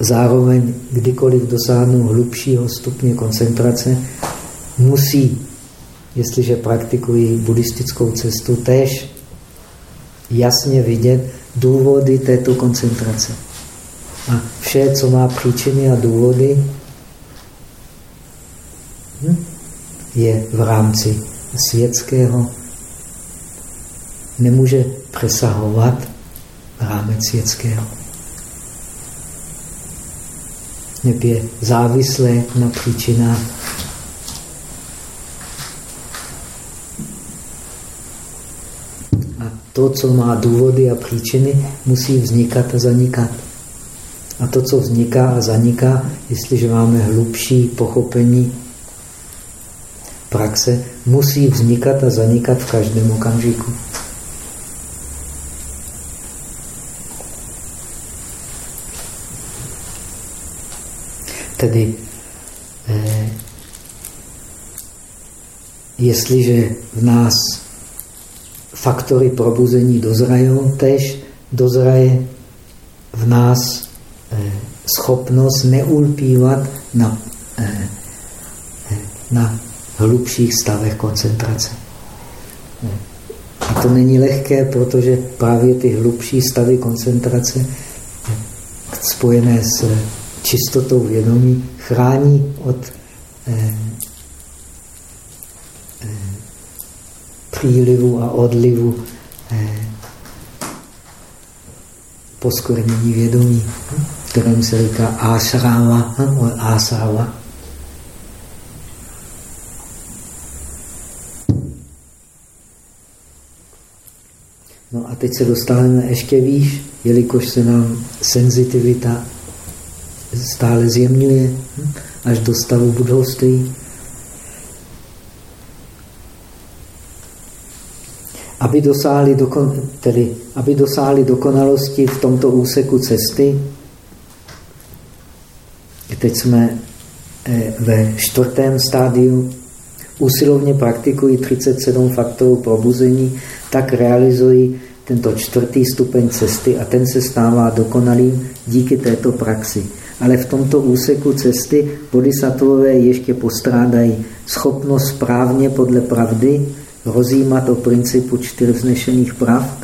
[SPEAKER 1] zároveň kdykoliv dosáhnou hlubšího stupně koncentrace, musí, jestliže praktikují buddhistickou cestu, též jasně vidět důvody této koncentrace. A vše, co má příčiny a důvody, hm, je v rámci světského, nemůže přesahovat rámec světského. Neb je závislé na příčinách. To, co má důvody a příčiny, musí vznikat a zanikat. A to, co vzniká a zaniká, jestliže máme hlubší pochopení praxe, musí vznikat a zanikat v každém okamžiku. Tedy eh, jestliže v nás faktory probuzení dozrajou, tež dozraje v nás eh, schopnost neulpívat na, eh, eh na hlubších stavech koncentrace. A to není lehké, protože právě ty hlubší stavy koncentrace spojené s čistotou vědomí chrání od eh, eh, přílivu a odlivu eh, poskvrnění vědomí, hm? kterým se říká asrava, hm? asava. No a teď se dostáváme ještě výš, jelikož se nám senzitivita stále zjemňuje hm, až do stavu budovství. Aby dosáhli, dokon, tedy, aby dosáhli dokonalosti v tomto úseku cesty, teď jsme eh, ve čtvrtém stádiu, usilovně praktikují 37 faktorů probuzení, tak realizují tento čtvrtý stupeň cesty a ten se stává dokonalým díky této praxi. Ale v tomto úseku cesty bodhisattvové ještě postrádají schopnost správně podle pravdy rozjímat o principu čtyř vznešených prav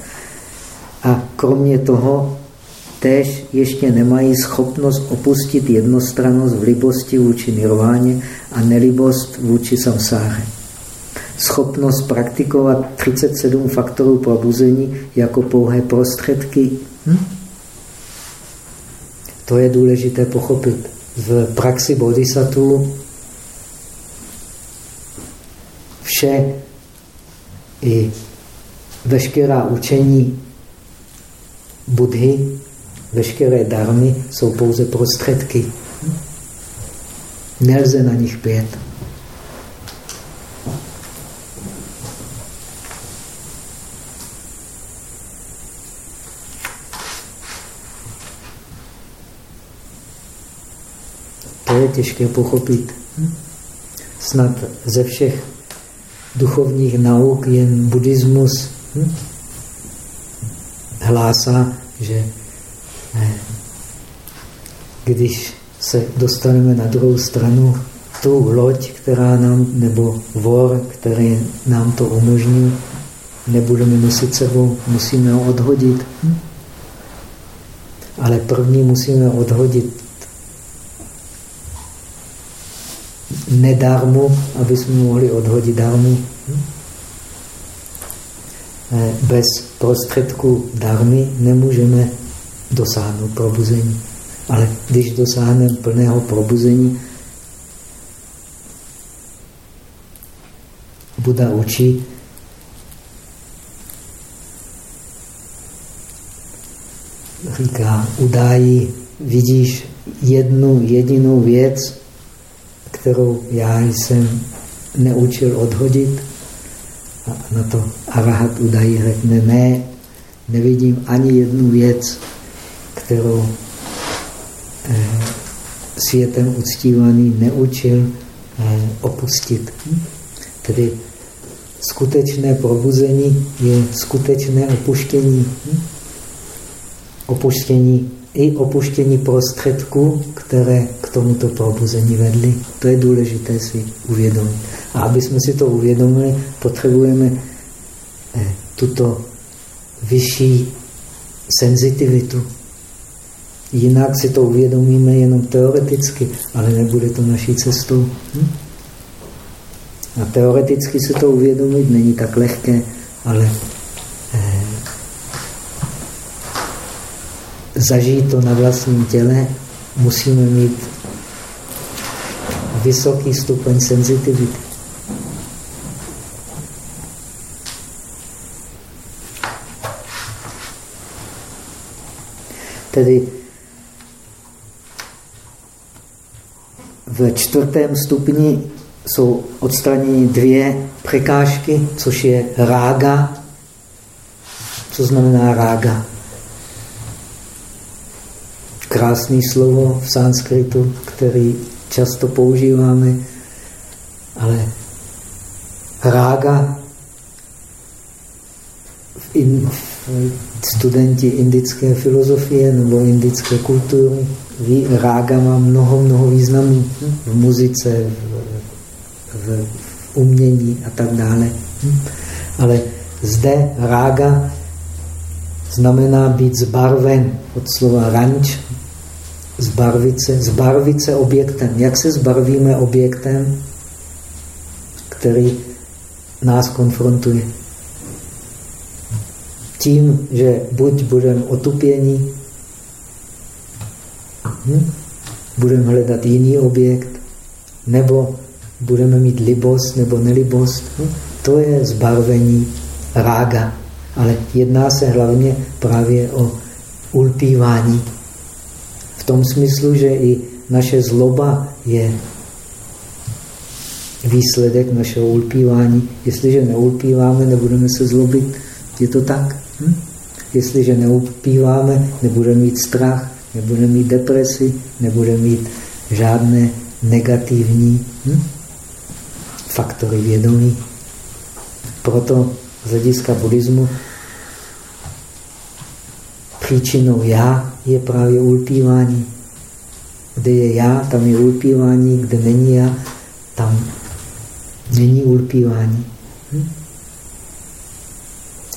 [SPEAKER 1] a kromě toho též ještě nemají schopnost opustit jednostrannost v libosti vůči nirváně a nelibost vůči samsáře. Schopnost praktikovat 37 faktorů probuzení jako pouhé prostředky. Hm? To je důležité pochopit. V praxi bodhisattva vše i veškerá učení Budhy veškeré darmy jsou pouze prostředky. Nelze na nich pět. To je těžké pochopit. Snad ze všech duchovních nauk jen buddhismus hm, hlásá, že když se dostaneme na druhou stranu, tu loď, která nám, nebo vor, který nám to umožní, nebudeme nosit sebou, musíme ho odhodit. Ale první musíme odhodit nedarmu, aby jsme mohli odhodit darmu. Eh, bez prostředku darmy nemůžeme dosáhnout probuzení. Ale když dosáhneme plného probuzení, Buda učí, říká, udájí, vidíš jednu jedinou věc, kterou já jsem neučil odhodit. A na to Arahat udají řekne, ne, nevidím ani jednu věc, kterou eh, světem uctívaný neučil eh, opustit. Tedy skutečné probuzení je skutečné opuštění. Opuštění i opuštění prostředků, které k tomuto probuzení vedly. To je důležité si uvědomit. A aby jsme si to uvědomili, potřebujeme eh, tuto vyšší senzitivitu. Jinak si to uvědomíme jenom teoreticky, ale nebude to naší cestou. Hm? A teoreticky si to uvědomit není tak lehké, ale eh, zažít to na vlastním těle musíme mít vysoký stupeň senzitivity. Tedy v čtvrtém stupni jsou odstraněny dvě překážky, což je rága. Co znamená rága? Krásný slovo v sanskritu, který často používáme, ale rága v, in, studenti indické filozofie nebo indické kultury rága má mnoho, mnoho významů v muzice, v, v umění a tak dále. Ale zde rága znamená být zbarven od slova ranč, zbarvit se, zbarvit se objektem. Jak se zbarvíme objektem, který nás konfrontuje? tím, že buď budeme otupění, hm? budeme hledat jiný objekt, nebo budeme mít libost nebo nelibost. Hm? To je zbarvení rága. Ale jedná se hlavně právě o ulpívání. Tom smyslu, že i naše zloba je výsledek našeho ulpívání. Jestliže neulpíváme, nebudeme se zlobit. Je to tak? Hm? Jestliže neulpíváme, nebudeme mít strach, nebudeme mít depresi, nebudeme mít žádné negativní hm? faktory vědomí. Proto z hlediska buddhismu příčinou já je právě ulpívání. Kde je já, tam je ulpívání, kde není já, tam není ulpívání. Hm?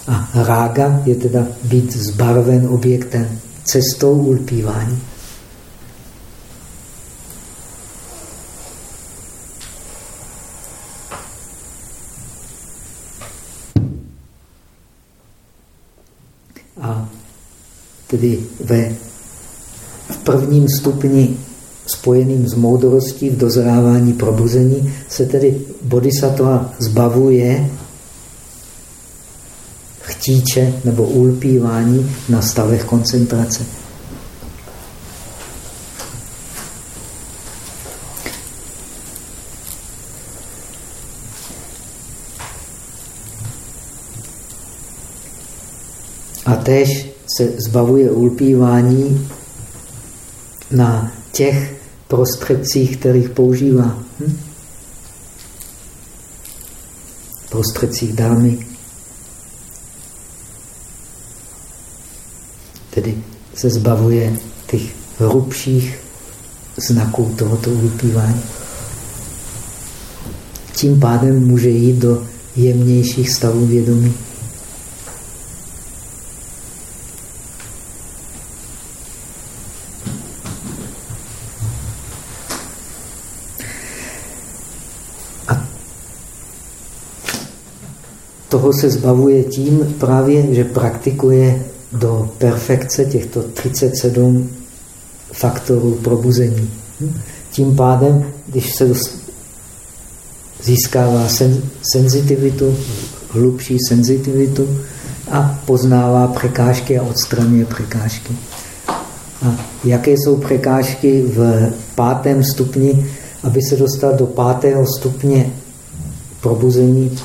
[SPEAKER 1] A rága je teda být zbarven objektem, cestou ulpívání. A tedy ve v prvním stupni spojeným s moudrostí v dozrávání probuzení se tedy bodhisattva zbavuje chtíče nebo ulpívání na stavech koncentrace. A tež se zbavuje ulpívání na těch prostředcích, kterých používá. Hm? Prostředcích dámy. Tedy se zbavuje těch hrubších znaků tohoto ulpívání. Tím pádem může jít do jemnějších stavů vědomí. Toho se zbavuje tím právě, že praktikuje do perfekce těchto 37 faktorů probuzení. Tím pádem, když se získává sen, senzitivitu, hlubší senzitivitu a poznává překážky a odstraňuje překážky. A jaké jsou překážky v pátém stupni, aby se dostal do pátého stupně probuzení,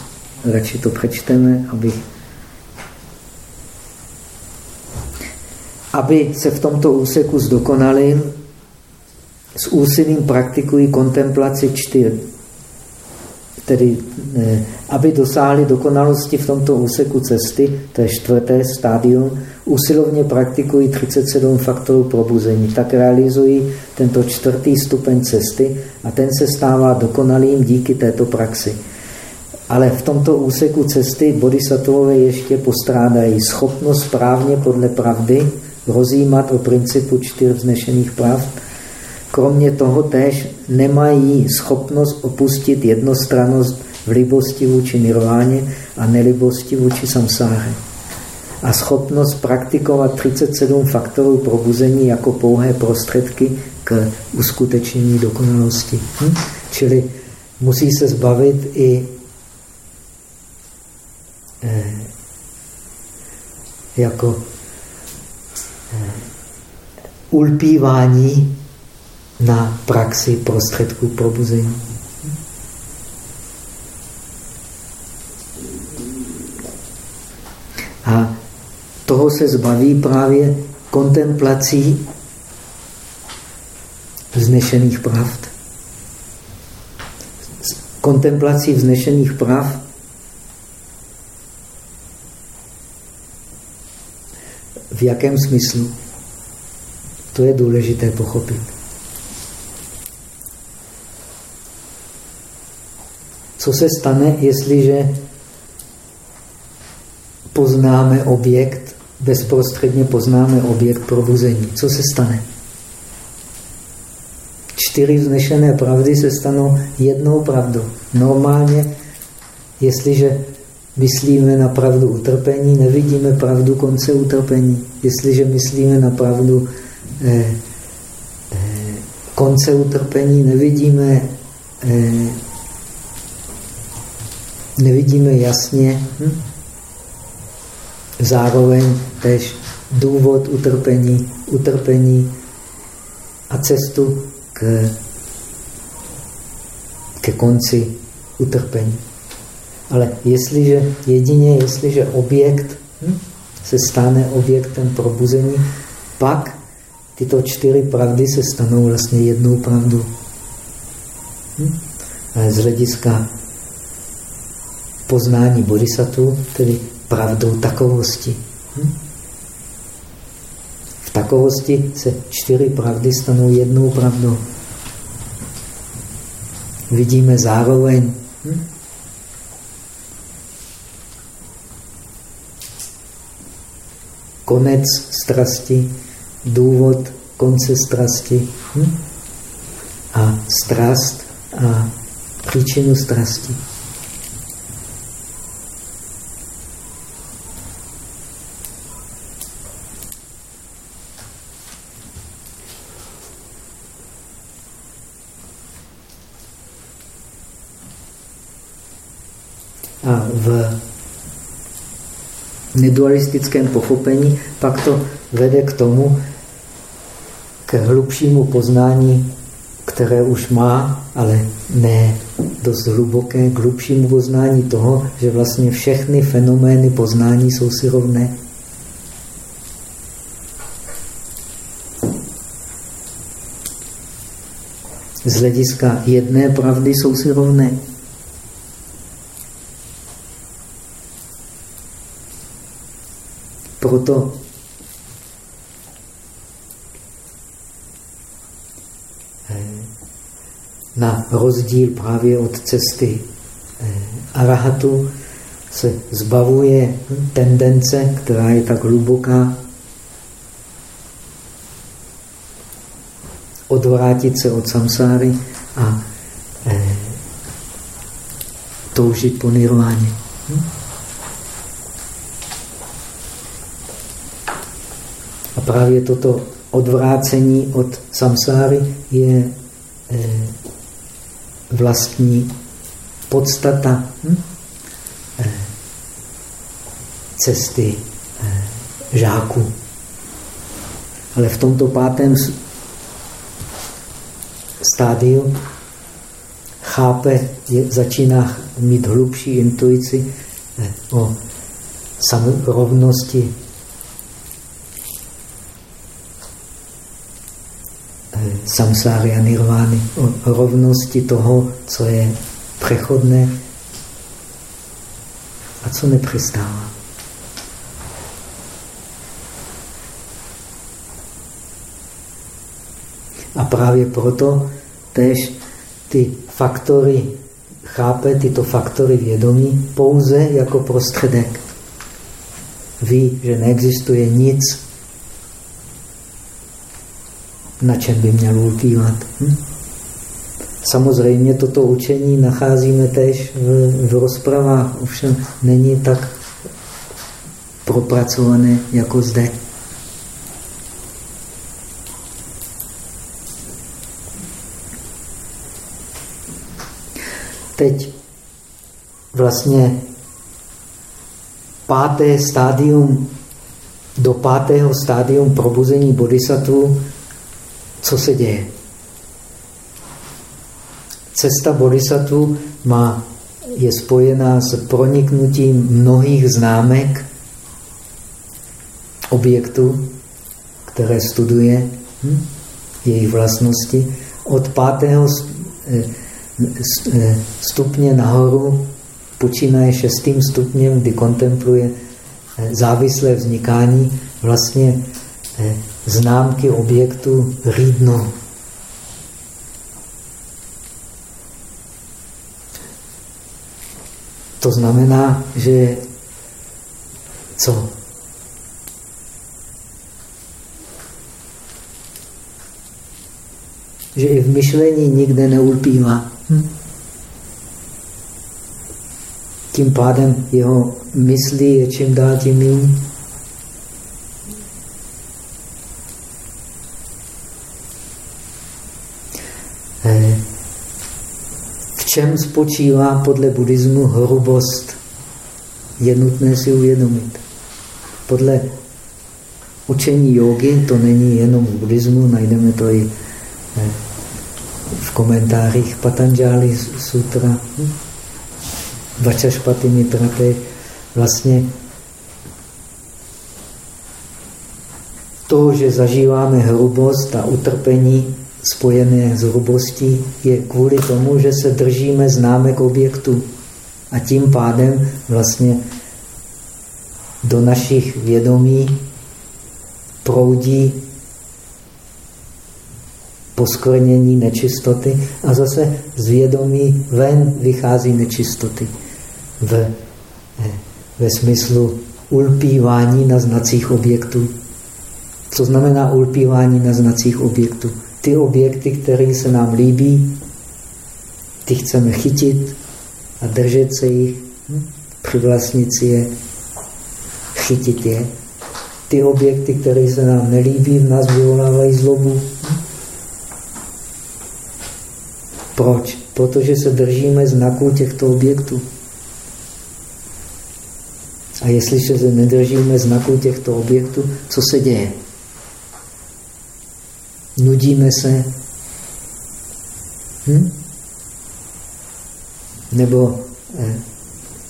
[SPEAKER 1] radši to přečteme, aby, aby se v tomto úseku zdokonalil, s úsilím praktikují kontemplaci čtyř. Tedy, eh, aby dosáhli dokonalosti v tomto úseku cesty, to je čtvrté stádium, usilovně praktikují 37 faktorů probuzení. Tak realizují tento čtvrtý stupeň cesty a ten se stává dokonalým díky této praxi. Ale v tomto úseku cesty bodhisattvové ještě postrádají schopnost správně podle pravdy rozjímat o principu čtyř vznešených pravd. Kromě toho též nemají schopnost opustit jednostranost v libosti vůči nirváně a nelibosti vůči samsáře. A schopnost praktikovat 37 faktorů probuzení jako pouhé prostředky k uskutečnění dokonalosti. Hm? Čili musí se zbavit i jako eh, ulpívání na praxi prostředků probuzení. A toho se zbaví právě kontemplací vznešených pravd. Kontemplací vznešených prav V jakém smyslu? To je důležité pochopit. Co se stane, jestliže poznáme objekt, bezprostředně poznáme objekt probuzení? Co se stane? Čtyři vznešené pravdy se stanou jednou pravdou. Normálně, jestliže myslíme na pravdu utrpení, nevidíme pravdu konce utrpení. Jestliže myslíme na pravdu eh, eh, konce utrpení, nevidíme, eh, nevidíme jasně hm? zároveň tež důvod utrpení, utrpení a cestu k, ke konci utrpení. Ale jestliže, jedině jestliže objekt hm, se stane objektem probuzení, pak tyto čtyři pravdy se stanou vlastně jednou pravdou. Hm? Z hlediska poznání bodhisattva, tedy pravdou takovosti. Hm? V takovosti se čtyři pravdy stanou jednou pravdou. Vidíme zároveň hm? Konec strasti, důvod konce strasti hm? a strast a příčinu strasti. A v nedualistickém pochopení pak to vede k tomu, k hlubšímu poznání, které už má, ale ne dost hluboké, k hlubšímu poznání toho, že vlastně všechny fenomény poznání jsou si rovné. Z hlediska jedné pravdy jsou si rovné. Proto na rozdíl právě od cesty eh, arahatu se zbavuje tendence, která je tak hluboká, odvrátit se od samsáry a eh, toužit po nirváně. Hm? Právě toto odvrácení od samsáry je eh, vlastní podstata hm? Eh, cesty eh, žáků. Ale v tomto pátém stádiu chápe, je, začíná mít hlubší intuici o samorovnosti samsáry a nirvány, o rovnosti toho, co je přechodné a co nepřestává. A právě proto tež ty faktory, chápe tyto faktory vědomí pouze jako prostředek. Ví, že neexistuje nic, na čem by měl ulpívat. Hm? Samozřejmě toto učení nacházíme tež v, v rozpravách, ovšem není tak propracované jako zde. Teď vlastně páté stádium, do pátého stádium probuzení bodhisattva co se děje. Cesta bodhisattva má, je spojená s proniknutím mnohých známek objektů, které studuje, hm, jejich vlastnosti, od pátého eh, eh, stupně nahoru počínaje šestým stupněm, kdy kontempluje eh, závislé vznikání, vlastně známky objektu rýdnou. To znamená, že co? Že i v myšlení nikde neulpívá. Hm? Tím pádem jeho myslí je čím dál tím méně. Čem spočívá podle buddhismu hrubost, je nutné si uvědomit. Podle učení jogy to není jenom v buddhismu, najdeme to i eh, v komentářích Patanjali sutra, hm? Vačašpaty Mitrate, vlastně to, že zažíváme hrubost a utrpení spojené s hrubostí, je kvůli tomu, že se držíme známek objektu. A tím pádem vlastně do našich vědomí proudí poskvrnění nečistoty a zase z vědomí ven vychází nečistoty v, eh, ve smyslu ulpívání na znacích objektů. Co znamená ulpívání na znacích objektů? Ty objekty, které se nám líbí, ty chceme chytit a držet se jich, hm? přivlastnit si je, chytit je. Ty objekty, které se nám nelíbí, v nás vyvolávají zlobu. Proč? Protože se držíme znaků těchto objektů. A jestliže se nedržíme znaků těchto objektů, co se děje? Nudíme se? Hm? Nebo eh,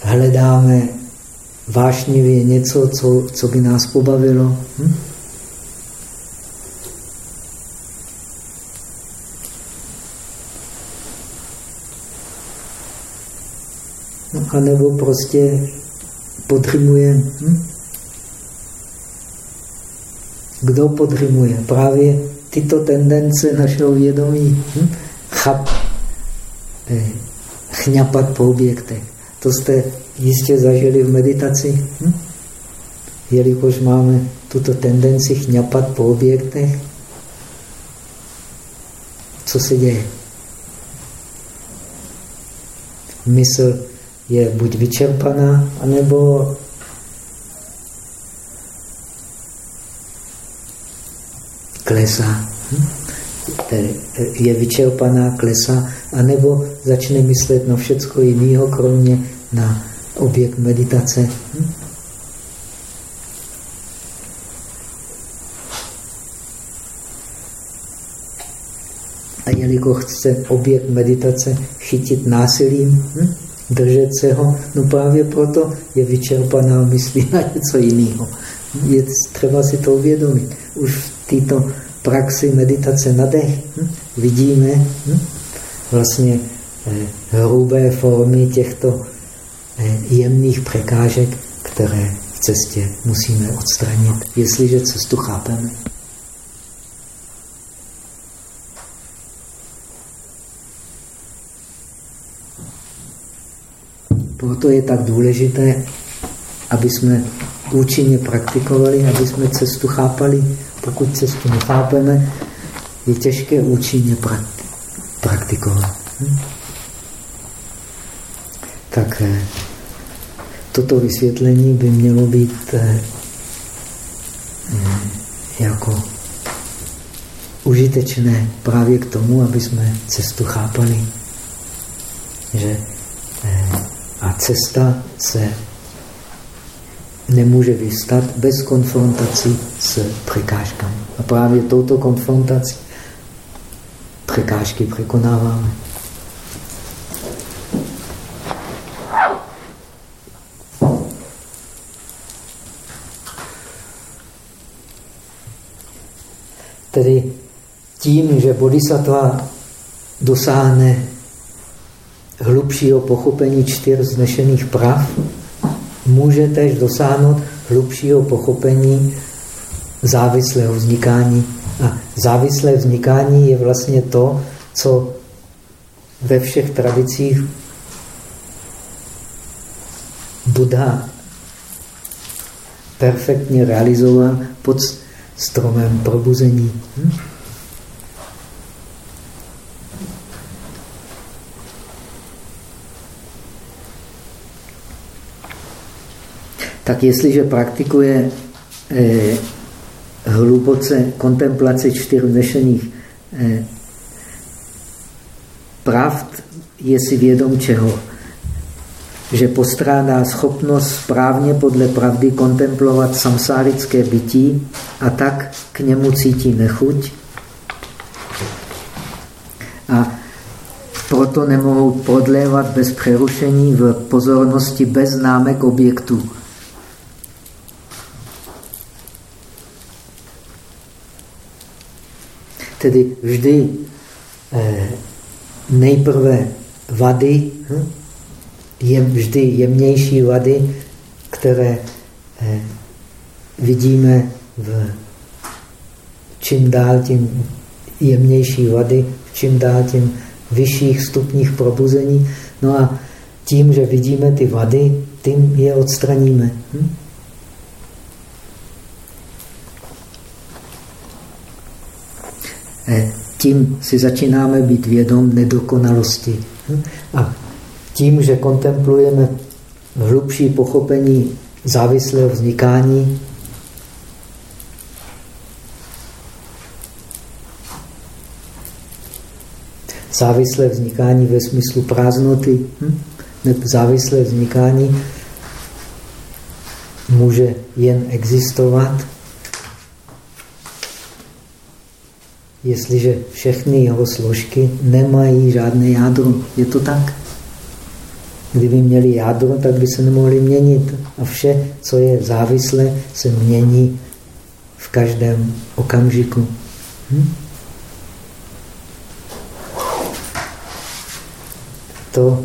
[SPEAKER 1] hledáme vášnivě něco, co, co by nás pobavilo? Hm? No, a nebo prostě podrymuje. Hm? Kdo podrymuje? Právě tyto tendence našeho vědomí. Hm? Chap, chňapat po objektech. To jste jistě zažili v meditaci. Hm? Jelikož máme tuto tendenci chňapat po objektech, co se děje? Mysl je buď vyčerpaná, anebo klesá. Hm? Je vyčerpaná, klesá, anebo začne myslet na všecko jiného, kromě na objekt meditace. Hm? A jelikož chce objekt meditace chytit násilím, hm? držet se ho, no právě proto je vyčerpaná myslí na něco jiného. Je třeba si to uvědomit. Už této praxi meditace na dech hm? vidíme hm? vlastně eh, hrubé formy těchto eh, jemných překážek, které v cestě musíme odstranit, jestliže cestu chápeme. Proto je tak důležité, aby jsme účinně praktikovali, aby jsme cestu chápali. Pokud cestu nechápeme, je těžké účinně praktikovat. Hm? Tak eh, toto vysvětlení by mělo být eh, jako užitečné právě k tomu, aby jsme cestu chápali. Že eh, a cesta se nemůže vystat bez konfrontací s překážkami. A právě touto konfrontací překážky překonáváme. Tedy tím, že bodhisattva dosáhne hlubšího pochopení čtyř znešených prav, může tež dosáhnout hlubšího pochopení závislého vznikání. A závislé vznikání je vlastně to, co ve všech tradicích Buddha perfektně realizoval pod stromem probuzení. Hm? Tak jestliže praktikuje eh, hluboce kontemplaci čtyř vznešených eh, pravd, je si vědom čeho? že postrádá schopnost správně podle pravdy kontemplovat samsárické bytí a tak k němu cítí nechuť. A proto nemohou prodlévat bez přerušení v pozornosti bez známek objektů. Tedy vždy eh, nejprve vady, hm? je vždy jemnější vady, které eh, vidíme v čím dál tím jemnější vady, čím dál tím vyšších stupních probuzení. No a tím, že vidíme ty vady, tím je odstraníme. Hm? Tím si začínáme být vědom nedokonalosti. Hm? A tím, že kontemplujeme hlubší pochopení závislého vznikání, závislé vznikání ve smyslu prázdnoty, hm? závislé vznikání může jen existovat, jestliže všechny jeho složky nemají žádné jádro. Je to tak? Kdyby měli jádro, tak by se nemohli měnit. A vše, co je závislé, se mění v každém okamžiku. Hm? To,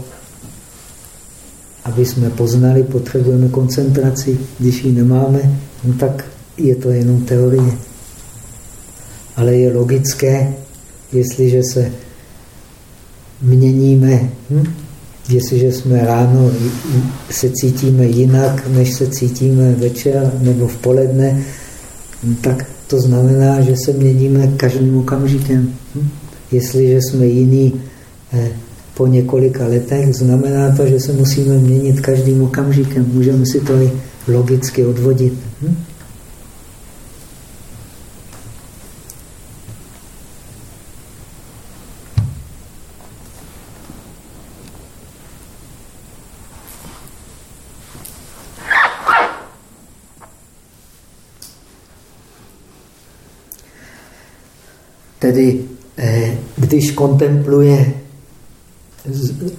[SPEAKER 1] aby jsme poznali, potřebujeme koncentraci. Když ji nemáme, no tak je to jenom teorie. Ale je logické, jestliže se měníme, hm? jestliže jsme ráno se cítíme jinak, než se cítíme večer nebo v poledne, hm? tak to znamená, že se měníme každým okamžikem. Hm? Jestliže jsme jiný eh, po několika letech, znamená to, že se musíme měnit každým okamžikem. Můžeme si to i logicky odvodit. Hm? Tedy, eh, když kontempluje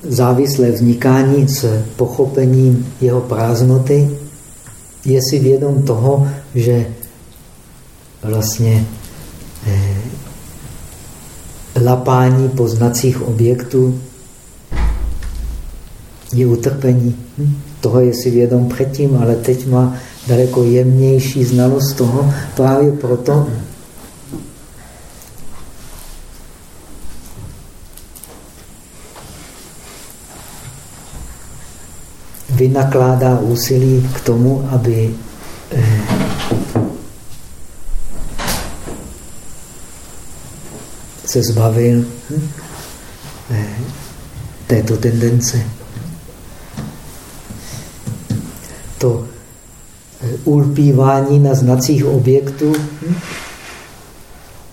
[SPEAKER 1] závislé vznikání s pochopením jeho prázdnoty, je si vědom toho, že vlastně eh, lapání poznacích objektů je utrpení. Hm? Toho je si vědom předtím, ale teď má daleko jemnější znalost toho. Právě proto vynakládá úsilí k tomu, aby eh, se zbavil hm, eh, této tendence. To eh, ulpívání na znacích objektů hm,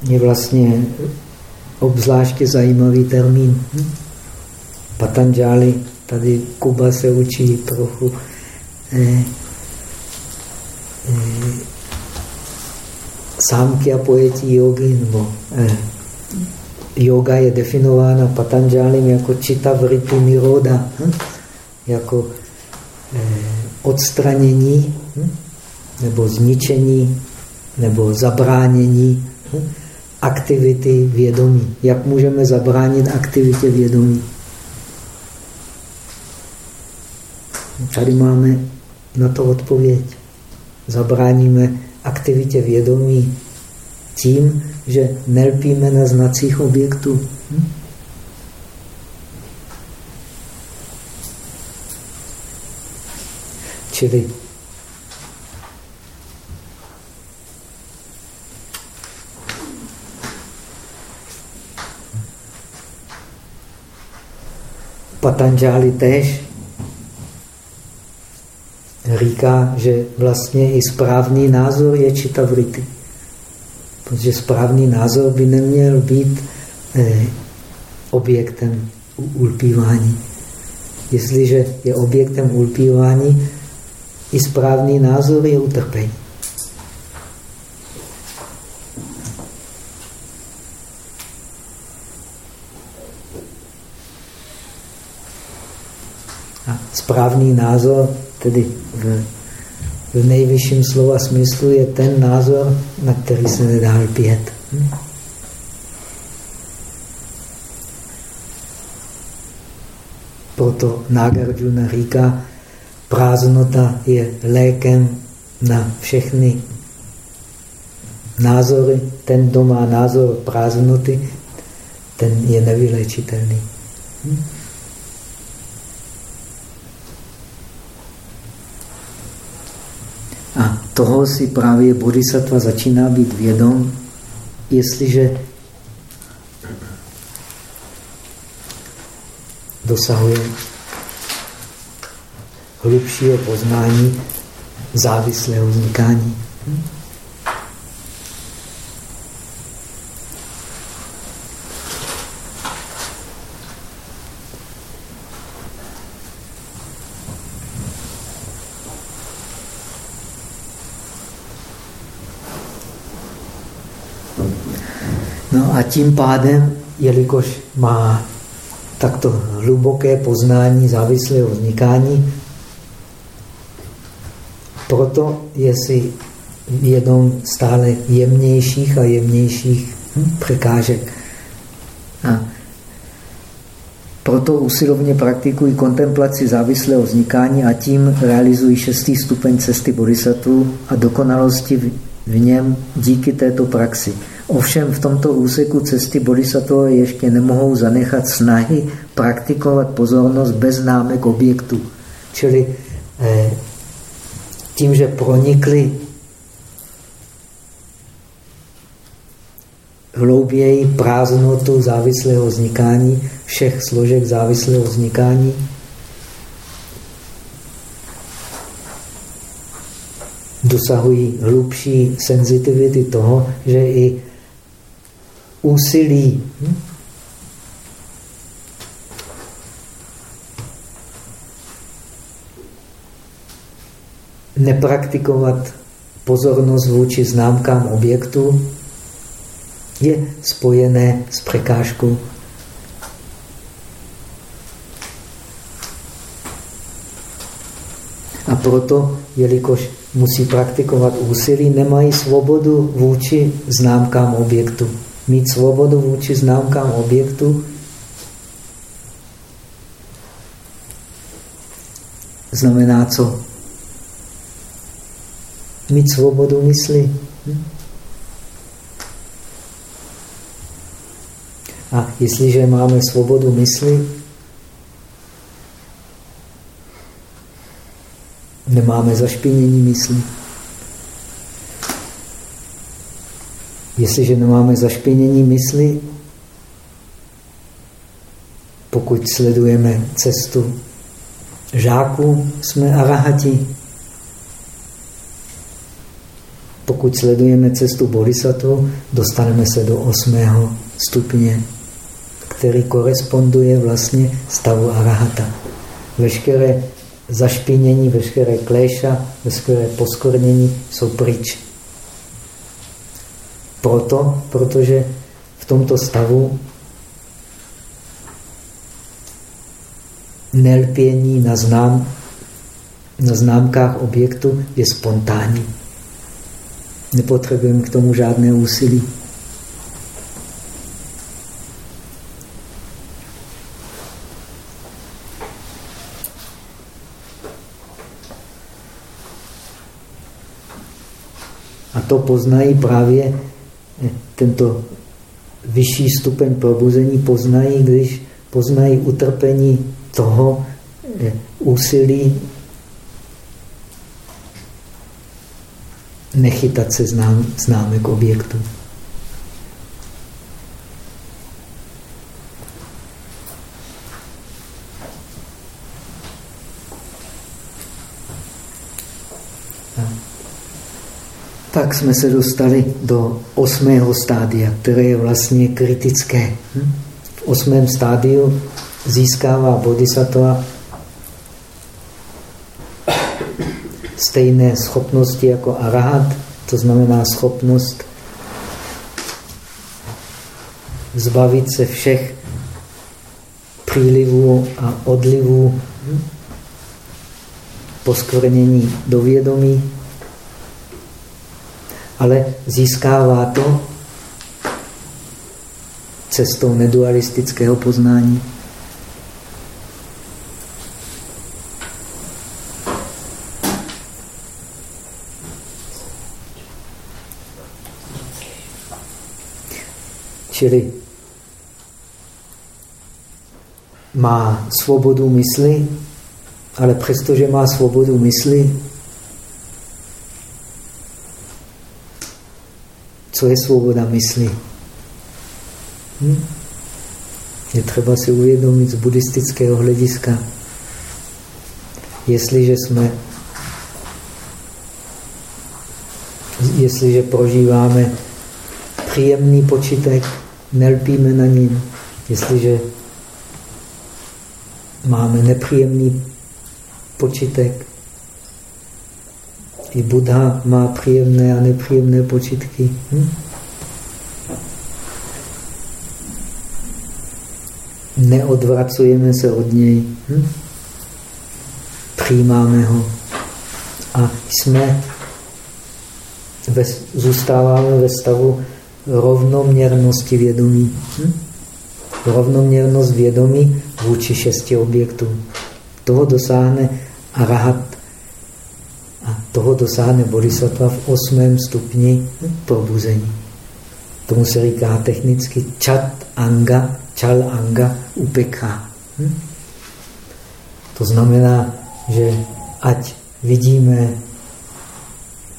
[SPEAKER 1] je vlastně obzvláště zajímavý termín. Hm. Patanžáli Tady Kuba se učí trochu eh, eh, sámky a pojetí jogy, nebo eh, yoga je definována Patanžálem jako čita vritu niroda, hm? jako eh, odstranění hm? nebo zničení nebo zabránění hm? aktivity vědomí. Jak můžeme zabránit aktivitě vědomí? Tady máme na to odpověď. Zabráníme aktivitě vědomí tím, že nelpíme na znacích objektů. Hm? Čili Patanžáli tež říká, že vlastně i správný názor je čitavrity. Protože správný názor by neměl být eh, objektem ulpívání. Jestliže je objektem ulpívání, i správný názor je utrpení. A správný názor, tedy v, v nejvyšším slova smyslu, je ten názor, na který se nedá lpět. Hm? Proto Nagarjuna říká, prázdnota je lékem na všechny názory. Ten, kdo má názor prázdnoty, ten je nevylečitelný. Hm? A toho si právě bodhisattva začíná být vědom, jestliže dosahuje hlubšího poznání závislého vznikání. No a tím pádem, jelikož má takto hluboké poznání závislého vznikání. Proto je si vědom stále jemnějších a jemnějších hm, překážek. A proto usilovně praktikují kontemplaci závislého vznikání a tím realizují šestý stupeň cesty bodhisattva a dokonalosti v něm díky této praxi. Ovšem v tomto úseku cesty bodhisattva ještě nemohou zanechat snahy praktikovat pozornost bez známek objektu. Čili eh, tím, že pronikli hlouběji prázdnotu závislého vznikání, všech složek závislého vznikání, dosahují hlubší senzitivity toho, že i úsilí. Nepraktikovat pozornost vůči známkám objektu je spojené s překážkou. A proto, jelikož musí praktikovat úsilí, nemají svobodu vůči známkám objektu mít svobodu vůči známkám objektu, znamená co? Mít svobodu mysli. A jestliže máme svobodu mysli, nemáme zašpinění mysli. Jestliže nemáme zašpinění mysli, pokud sledujeme cestu žáků, jsme arahati. Pokud sledujeme cestu bodhisattva, dostaneme se do osmého stupně, který koresponduje vlastně stavu arahata. Veškeré zašpinění, veškeré kléša, veškeré poskornění jsou pryč. Proto, protože v tomto stavu nelpění na, znám, na známkách objektu je spontánní. Nepotřebujeme k tomu žádné úsilí. A to poznají právě tento vyšší stupeň probuzení poznají, když poznají utrpení toho eh, úsilí nechytat se znám, známek objektu. Pak jsme se dostali do osmého stádia, které je vlastně kritické. Hm? V osmém stádiu získává bodhisattva stejné schopnosti jako arahat, to znamená schopnost zbavit se všech přílivů a odlivů poskvrnění do vědomí, ale získává to cestou nedualistického poznání. Čili má svobodu mysli, ale přestože má svobodu mysli, co je svoboda mysli? Hm? Je třeba si uvědomit z buddhistického hlediska, jestliže jsme, jestliže prožíváme příjemný počitek, nelpíme na ním, jestliže máme nepříjemný počitek. I Buddha má příjemné a nepříjemné počitky. Hm? Neodvracujeme se od něj. Hm? Přijímáme ho. A jsme, ve, zůstáváme ve stavu rovnoměrnosti vědomí. Hm? Rovnoměrnost vědomí vůči šesti objektům. Toho dosáhne arahat toho dosáhne bodhisattva v osmém stupni probuzení. Tomu se říká technicky čat anga, čal anga upekha. Hm? To znamená, že ať vidíme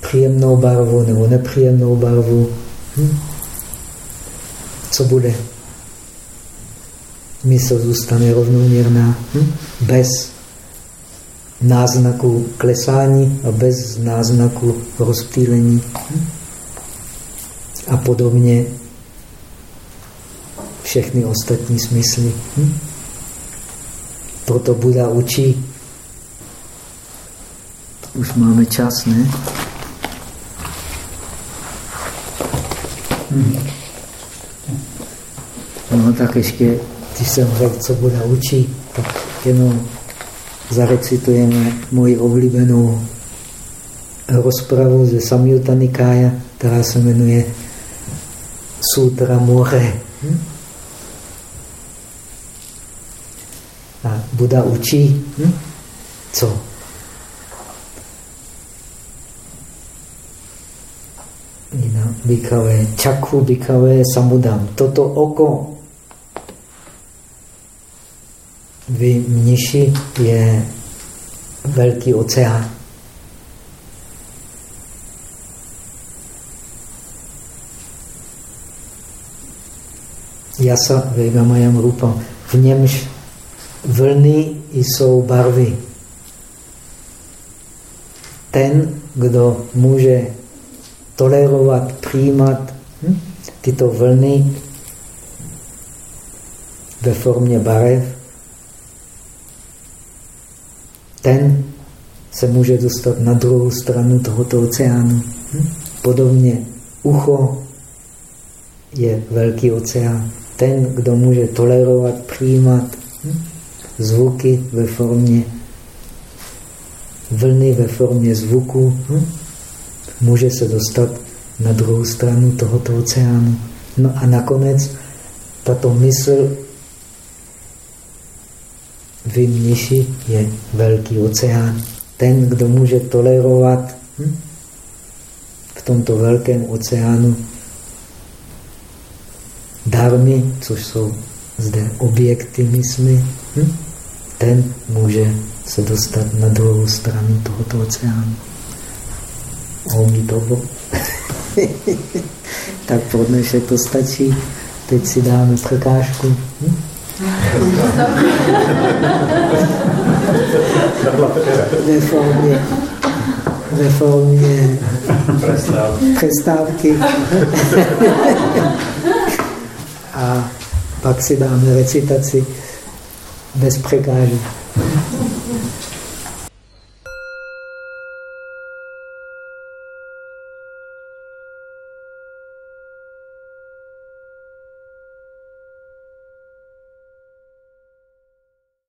[SPEAKER 1] příjemnou barvu nebo nepříjemnou barvu, hm? co bude? mysl zůstane rovnoměrná, hm? bez náznaku klesání a bez náznaku rozptýlení. A podobně všechny ostatní smysly. Hm? Proto Buda učí. Už máme čas, ne? Hm. No tak ještě když jsem řekl, co Buda učí, tak jenom zarecitujeme moji oblíbenou rozpravu ze Samyutta Nikája, která se jmenuje Sutra More. Hm? A Buda učí, hm? co? Bikavé, čakhu bikavé samudam. Toto oko vy mniši je velký oceán. Jasa Vegamayam Rupa. V němž vlny jsou barvy. Ten, kdo může tolerovat, přijímat hm, tyto vlny ve formě barev, ten se může dostat na druhou stranu tohoto oceánu. Hm? Podobně ucho je velký oceán. Ten, kdo může tolerovat, přijímat hm? zvuky ve formě vlny ve formě zvuku, hm? může se dostat na druhou stranu tohoto oceánu. No a nakonec tato mysl vy mniši je velký oceán. Ten, kdo může tolerovat hm, v tomto velkém oceánu darmy, což jsou zde objekty mysli, hm, ten může se dostat na druhou stranu tohoto oceánu. Omi toho. tak pro dnešek to stačí. Teď si dáme překážku. Hm? Ve formě, ve formě přestávky. A pak si dáme recitaci bez překážek.